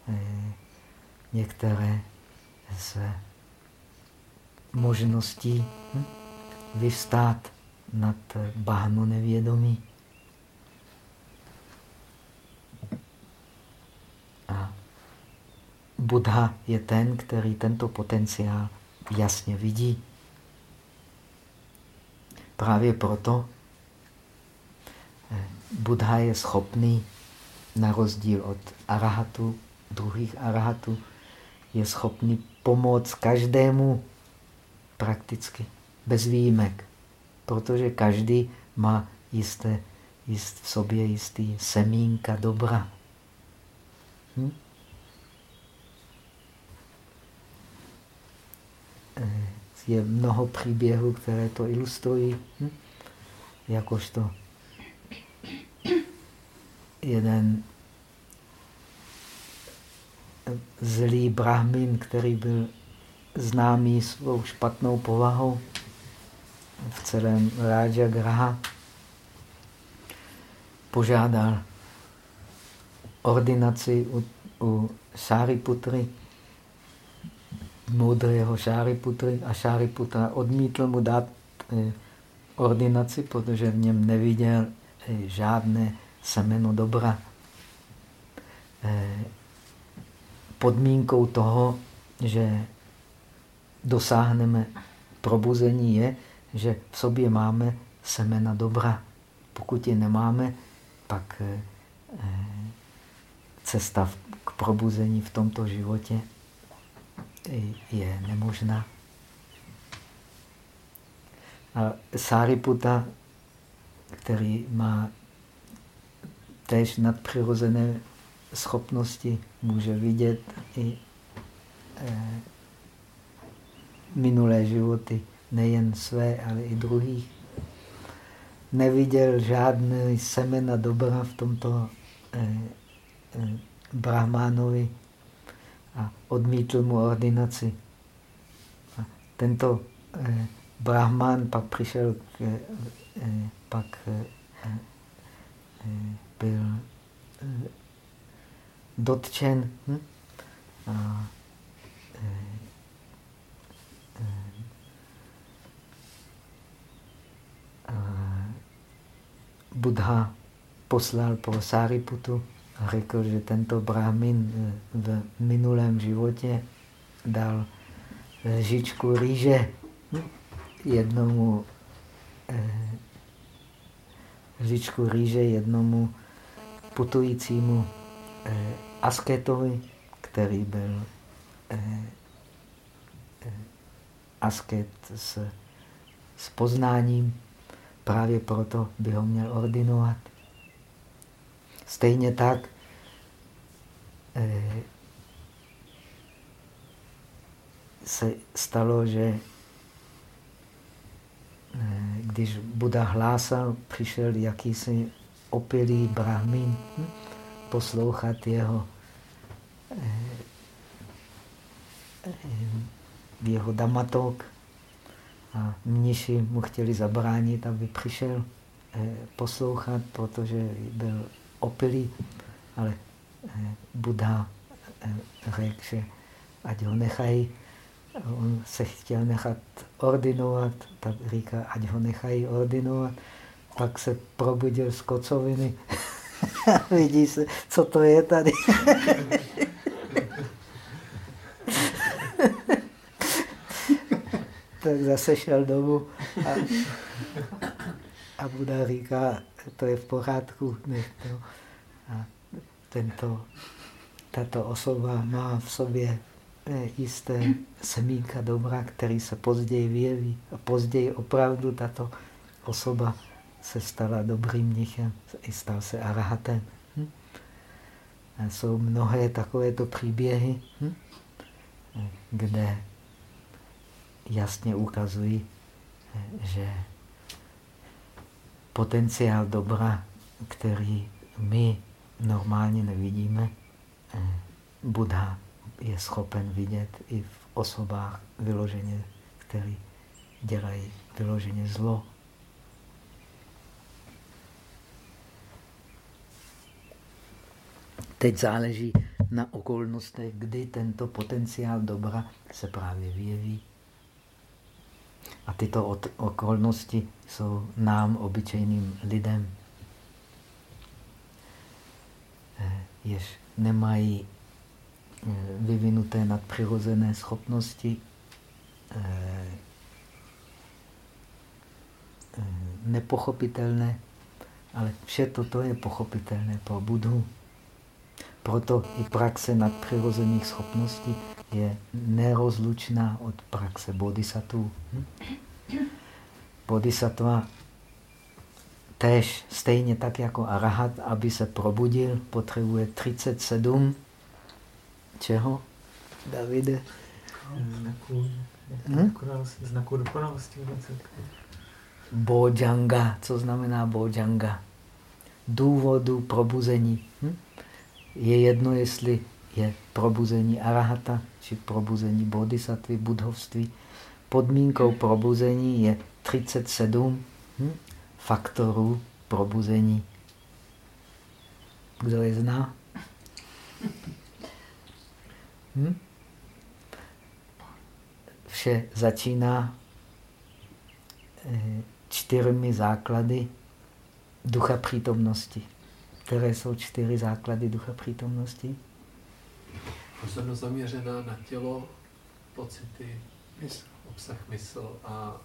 eh, některé z možností hm? vystát nad bahnu nevědomí. A Buddha je ten, který tento potenciál jasně vidí. Právě proto eh, Buddha je schopný, na rozdíl od arahatu, druhých arahatů, je schopný pomoct každému prakticky, bez výjimek. Protože každý má jisté, jist v sobě jistý semínka dobra. Hm? Eh, je mnoho příběhů, které to ilustrují. Hm? Jakožto jeden zlý brahmin, který byl známý svou špatnou povahou v celém Raja Graha, požádal ordinaci u, u Šáriputry, moudrého Šáriputry a Šáriputra odmítl mu dát eh, ordinaci, protože v něm neviděl eh, žádné semeno dobra. eh, podmínkou toho, že dosáhneme probuzení, je, že v sobě máme semena dobra. Pokud je nemáme, pak eh, cesta k probuzení v tomto životě je nemožná. A Sariputa, který má též nadpřirozené schopnosti, může vidět i eh, minulé životy, nejen své, ale i druhých. Neviděl žádné semena dobra v tomto eh, brahmánovi a odmítl mu ordinaci. A tento eh, brahmán pak přišel, k, eh, pak eh, eh, byl eh, dotčen hm? a eh, Buddha poslal pro Sariputu řekl, že tento brahmin eh, v minulém životě dal lžičku rýže jednomu eh, lžičku rýže jednomu putujícímu eh, asketovi, který byl asket s, s poznáním. Právě proto by ho měl ordinovat. Stejně tak eh, se stalo, že eh, když Buda hlásal, přišel jakýsi opilý brahmin hm, poslouchat jeho, eh, jeho damatok a mniši mu chtěli zabránit, aby přišel poslouchat, protože byl opilý, ale eh, Buddha eh, řekl, že ať ho nechají, on se chtěl nechat ordinovat, tak říká, ať ho nechají ordinovat, pak se probudil z kocoviny. Vidí se, co to je tady. tak zase šel domů a, a Buda říká, to je v pořádku. To. A tento, tato osoba má v sobě eh, jisté semínka dobra, který se později vyjeví. A později opravdu tato osoba se stala dobrým mnichem, i stal se arahatem. Hm? A jsou mnohé takovéto příběhy, hm? kde jasně ukazují, eh, že potenciál dobra, který my normálně nevidíme, eh, Buddha je schopen vidět i v osobách vyloženě, které dělají vyloženě zlo. Teď záleží na okolnostech, kdy tento potenciál dobra se právě vyjeví. A tyto okolnosti jsou nám, obyčejným lidem, eh, jež nemají eh, vyvinuté nadpřirozené schopnosti, eh, nepochopitelné, ale vše toto je pochopitelné pro Budhu. Proto i praxe nadpřirozených schopností je nerozlučná od praxe bodhisattva. Hm? Bodhisattva též stejně tak jako arahat, aby se probudil, potřebuje 37 čeho, Davide? Znaku, hm? znaku dokonalosti. Bojanga. Co znamená bojanga? Důvodu probuzení. Hm? Je jedno, jestli je probuzení arahata, či probuzení bodhisattvy, budhovství. Podmínkou probuzení je 37 hm, faktorů probuzení. Kdo je zná? Hm? Vše začíná eh, čtyřmi základy ducha přítomnosti. Které jsou čtyři základy ducha přítomnosti? Pozornost zaměřená na tělo, pocity, mysl. obsah mysl a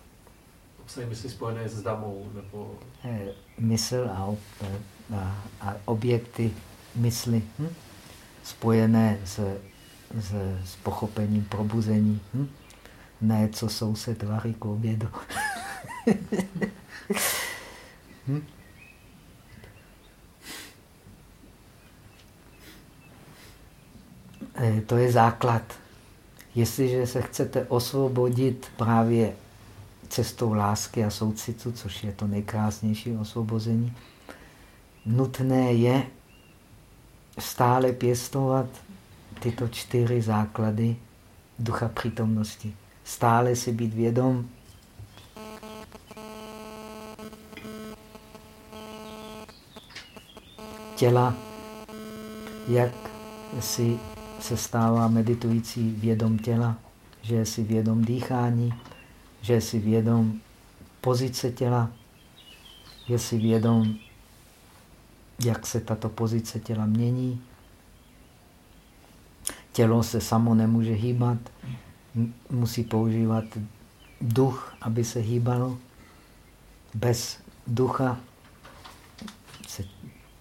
obsah mysli spojené s damou, nebo... Eh, mysl a, ob, eh, a, a objekty mysli hm? spojené s, s, s pochopením probuzení. Hm? Ne, co jsou se tvary k obědu. hm? To je základ. Jestliže se chcete osvobodit právě cestou lásky a soucitu, což je to nejkrásnější osvobození, nutné je stále pěstovat tyto čtyři základy ducha přítomnosti. Stále si být vědom těla, jak si se stává meditující vědom těla, že je si vědom dýchání, že je si vědom pozice těla, je si vědom, jak se tato pozice těla mění. Tělo se samo nemůže hýbat, musí používat duch, aby se hýbalo. Bez ducha se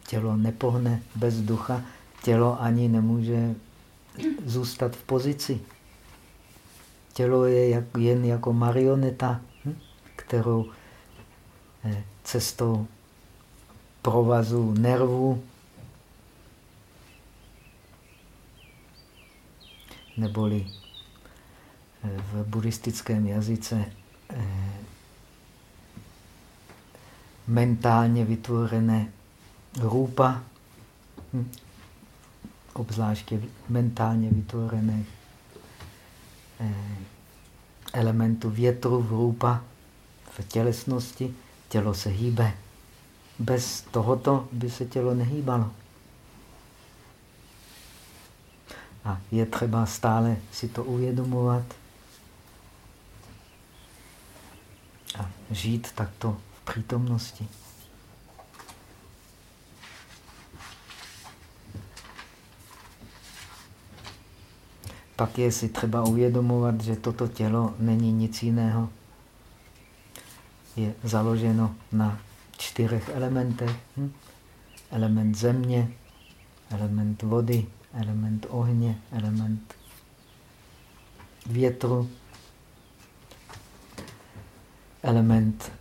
tělo nepohne, bez ducha tělo ani nemůže zůstat v pozici. Tělo je jak, jen jako marioneta, hm? kterou eh, cestou provazu nervů neboli eh, v buddhistickém jazyce eh, mentálně vytvořené rupa, hm? Obzvláště mentálně vytvořené eh, elementu větru, hrupa v tělesnosti, tělo se hýbe. Bez tohoto by se tělo nehýbalo. A je třeba stále si to uvědomovat a žít takto v přítomnosti. Pak je si třeba uvědomovat, že toto tělo není nic jiného. Je založeno na čtyřech elementech. Hm? Element země, element vody, element ohně, element větru, element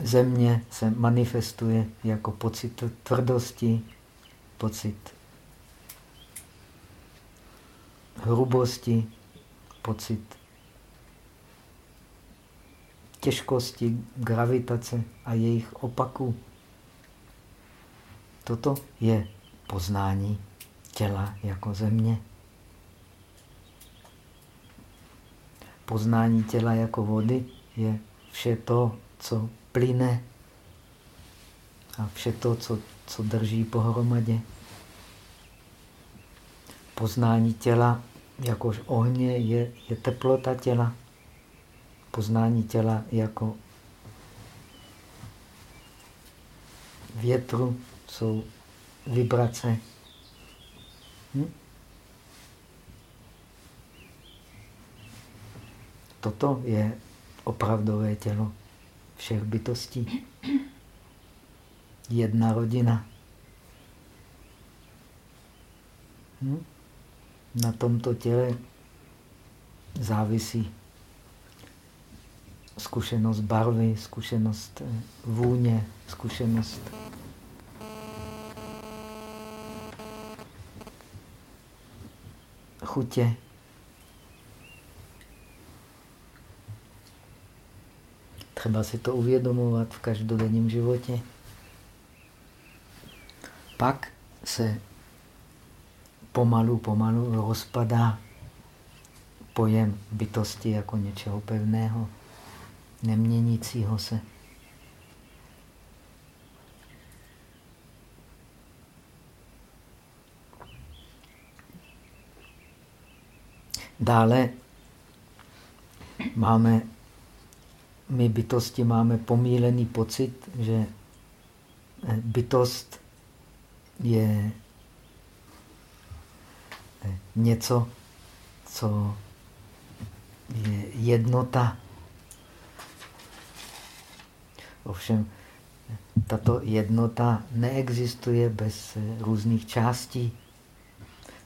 země se manifestuje jako pocit tvrdosti, pocit hrubosti, pocit těžkosti, gravitace a jejich opaků. Toto je poznání těla jako země. Poznání těla jako vody je vše to, co plyne a vše to, co, co drží pohromadě. Poznání těla jakož ohně je, je teplota těla. Poznání těla jako větru jsou vibrace. Hm? Toto je opravdové tělo všech bytostí. Jedna rodina. Hm? Na tomto těle závisí zkušenost barvy, zkušenost eh, vůně, zkušenost chutě. Třeba si to uvědomovat v každodenním životě. Pak se pomalu, pomalu rozpadá pojem bytosti jako něčeho pevného, neměnícího se. Dále máme, my bytosti máme pomílený pocit, že bytost je něco, co je jednota. Ovšem, tato jednota neexistuje bez různých částí.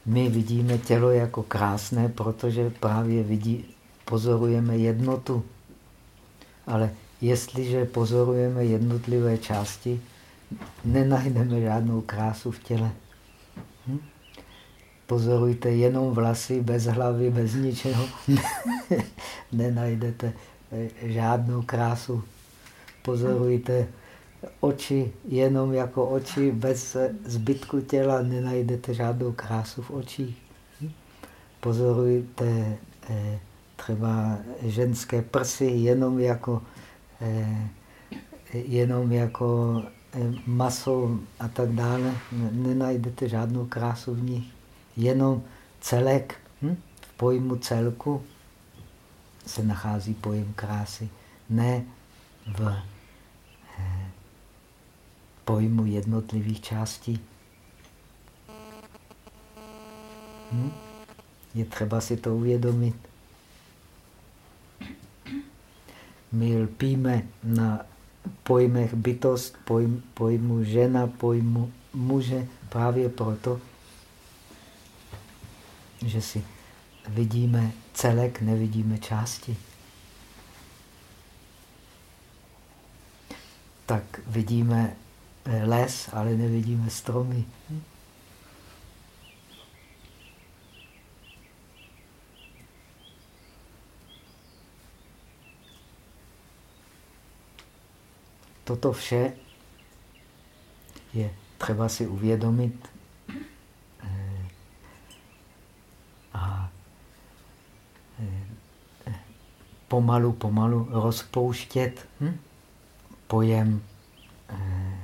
My vidíme tělo jako krásné, protože právě vidí, pozorujeme jednotu. Ale jestliže pozorujeme jednotlivé části, nenajdeme žádnou krásu v těle. Hm? Pozorujte jenom vlasy, bez hlavy, bez ničeho. Nenajdete eh, žádnou krásu. Pozorujte oči jenom jako oči, bez zbytku těla nenajdete žádnou krásu v očích. Pozorujte eh, třeba ženské prsy jenom jako, eh, jenom jako eh, maso a tak dále. Nenajdete žádnou krásu v nich. Jenom celek, hm? v pojmu celku se nachází pojem krásy. Ne v pojmu jednotlivých částí. Hm? Je třeba si to uvědomit. My lpíme na pojmech bytost, pojm, pojmu žena, pojmu muže právě proto, že si vidíme celek, nevidíme části. Tak vidíme les, ale nevidíme stromy. Toto vše je třeba si uvědomit eh, a eh, pomalu, pomalu rozpouštět hm? pojem eh,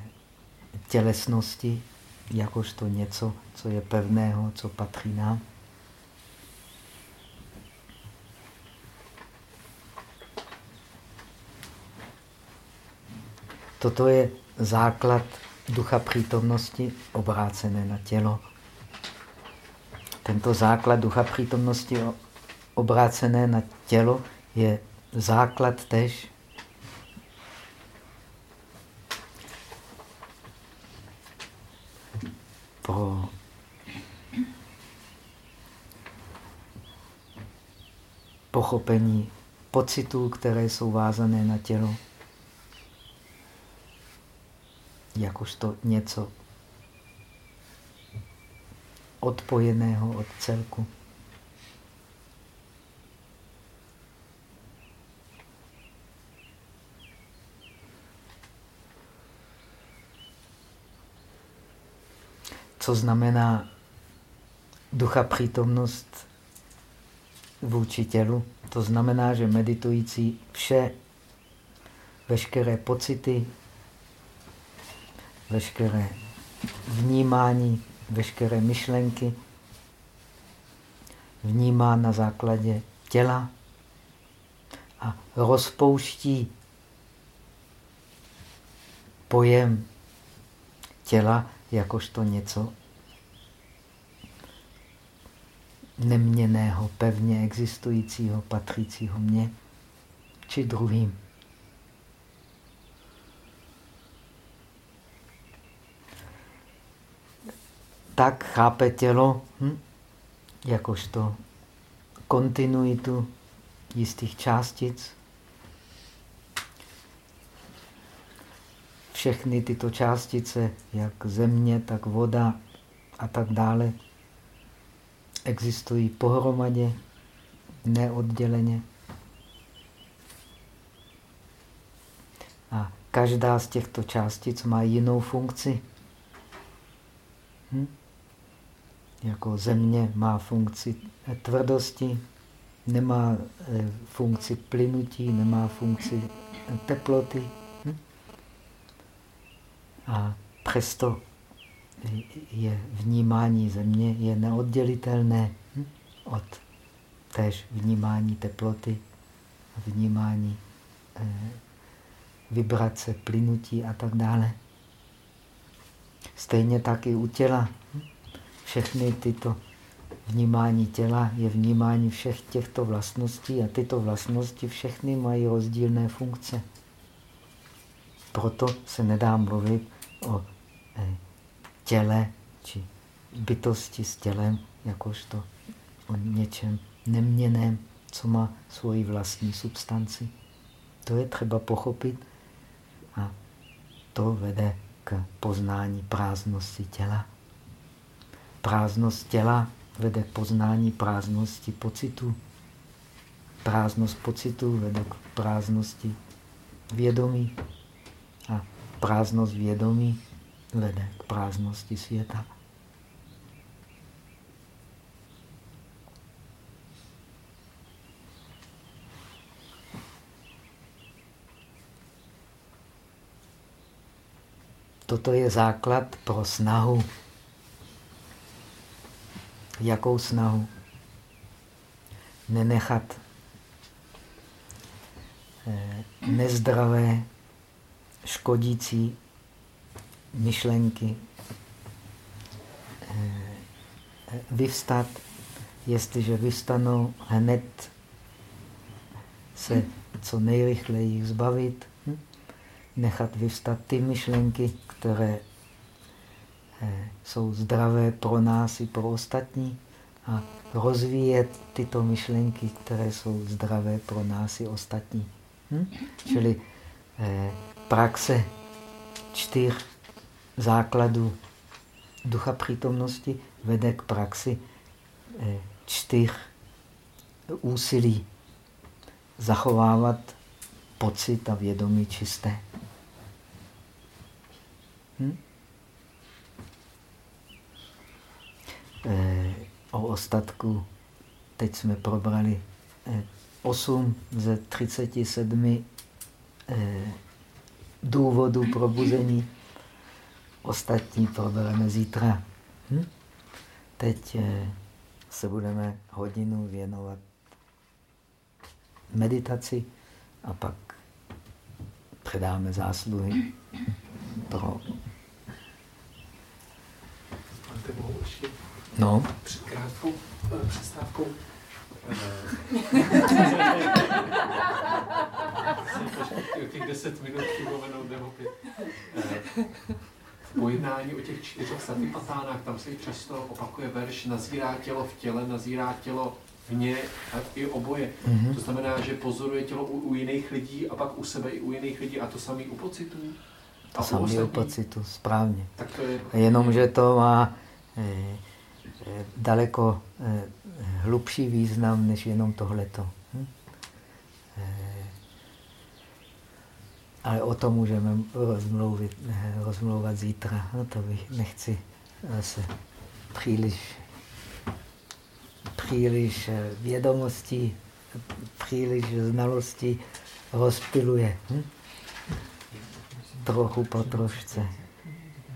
tělesnosti jakožto něco, co je pevného, co patří nám. Toto je základ ducha přítomnosti obrácené na tělo. Tento základ ducha přítomnosti obrácené na tělo je základ tež pro pochopení pocitů, které jsou vázané na tělo, jakožto něco odpojeného od celku. Co znamená ducha přítomnost vůči tělu. To znamená, že meditující vše, veškeré pocity, veškeré vnímání, veškeré myšlenky vnímá na základě těla a rozpouští pojem těla jakožto něco neměného, pevně existujícího, patřícího mně či druhým. Tak chápe tělo hm? jakožto kontinuitu jistých částic, všechny tyto částice, jak země, tak voda a tak dále, existují pohromadě, neodděleně. A každá z těchto částic má jinou funkci. Hm? Jako země má funkci tvrdosti, nemá eh, funkci plynutí, nemá funkci teploty. A přesto je vnímání země je neoddělitelné hm, od též vnímání teploty, vnímání eh, vibrace, plynutí a tak dále. Stejně tak i u těla. Všechny tyto vnímání těla je vnímání všech těchto vlastností a tyto vlastnosti všechny mají rozdílné funkce. Proto se nedá mluvit o eh, těle či bytosti s tělem, jakožto o něčem neměném, co má svoji vlastní substanci. To je třeba pochopit a to vede k poznání prázdnosti těla. Prázdnost těla vede k poznání prázdnosti pocitu. Prázdnost pocitu vede k prázdnosti vědomí. Prázdnost vědomí vede k prázdnosti světa. Toto je základ pro snahu. Jakou snahu? Nenechat eh, nezdravé, škodící myšlenky eh, vyvstat. Jestliže vyvstanou, hned se co nejrychleji zbavit, hm? nechat vyvstat ty myšlenky, které eh, jsou zdravé pro nás i pro ostatní a rozvíjet tyto myšlenky, které jsou zdravé pro nás i ostatní. Hm? Čili eh, praxe čtyř základů ducha přítomnosti vede k praxi eh, čtyř úsilí zachovávat pocit a vědomí čisté. Hm? Eh, o ostatku teď jsme probrali eh, 8 ze 37 eh, důvodů probuzení. Ostatní probereme zítra. Hm? Teď eh, se budeme hodinu věnovat meditaci a pak předáme zásluhy pro... No. před krátkou eh, přestávkou. Těch 10 minut chyboveno nebo pět. Eh, Pojednání o těch čtyřech satipatánách, tam se často opakuje verš nazírá tělo v těle, nazírá tělo vně a i oboje. Mhm. To znamená, že pozoruje tělo u, u jiných lidí a pak u sebe i u jiných lidí a to samý u pocitů. A To u pocitu, správně. Tak to je Jenomže to má eh, eh, daleko eh, hlubší význam než jenom tohleto. Hm? Eh, ale o tom můžeme rozmluvit, eh, rozmlouvat zítra. No to bych nechci zase příliš, příliš eh, vědomostí, příliš znalostí rozpiluje. Hm? Trochu po trošce.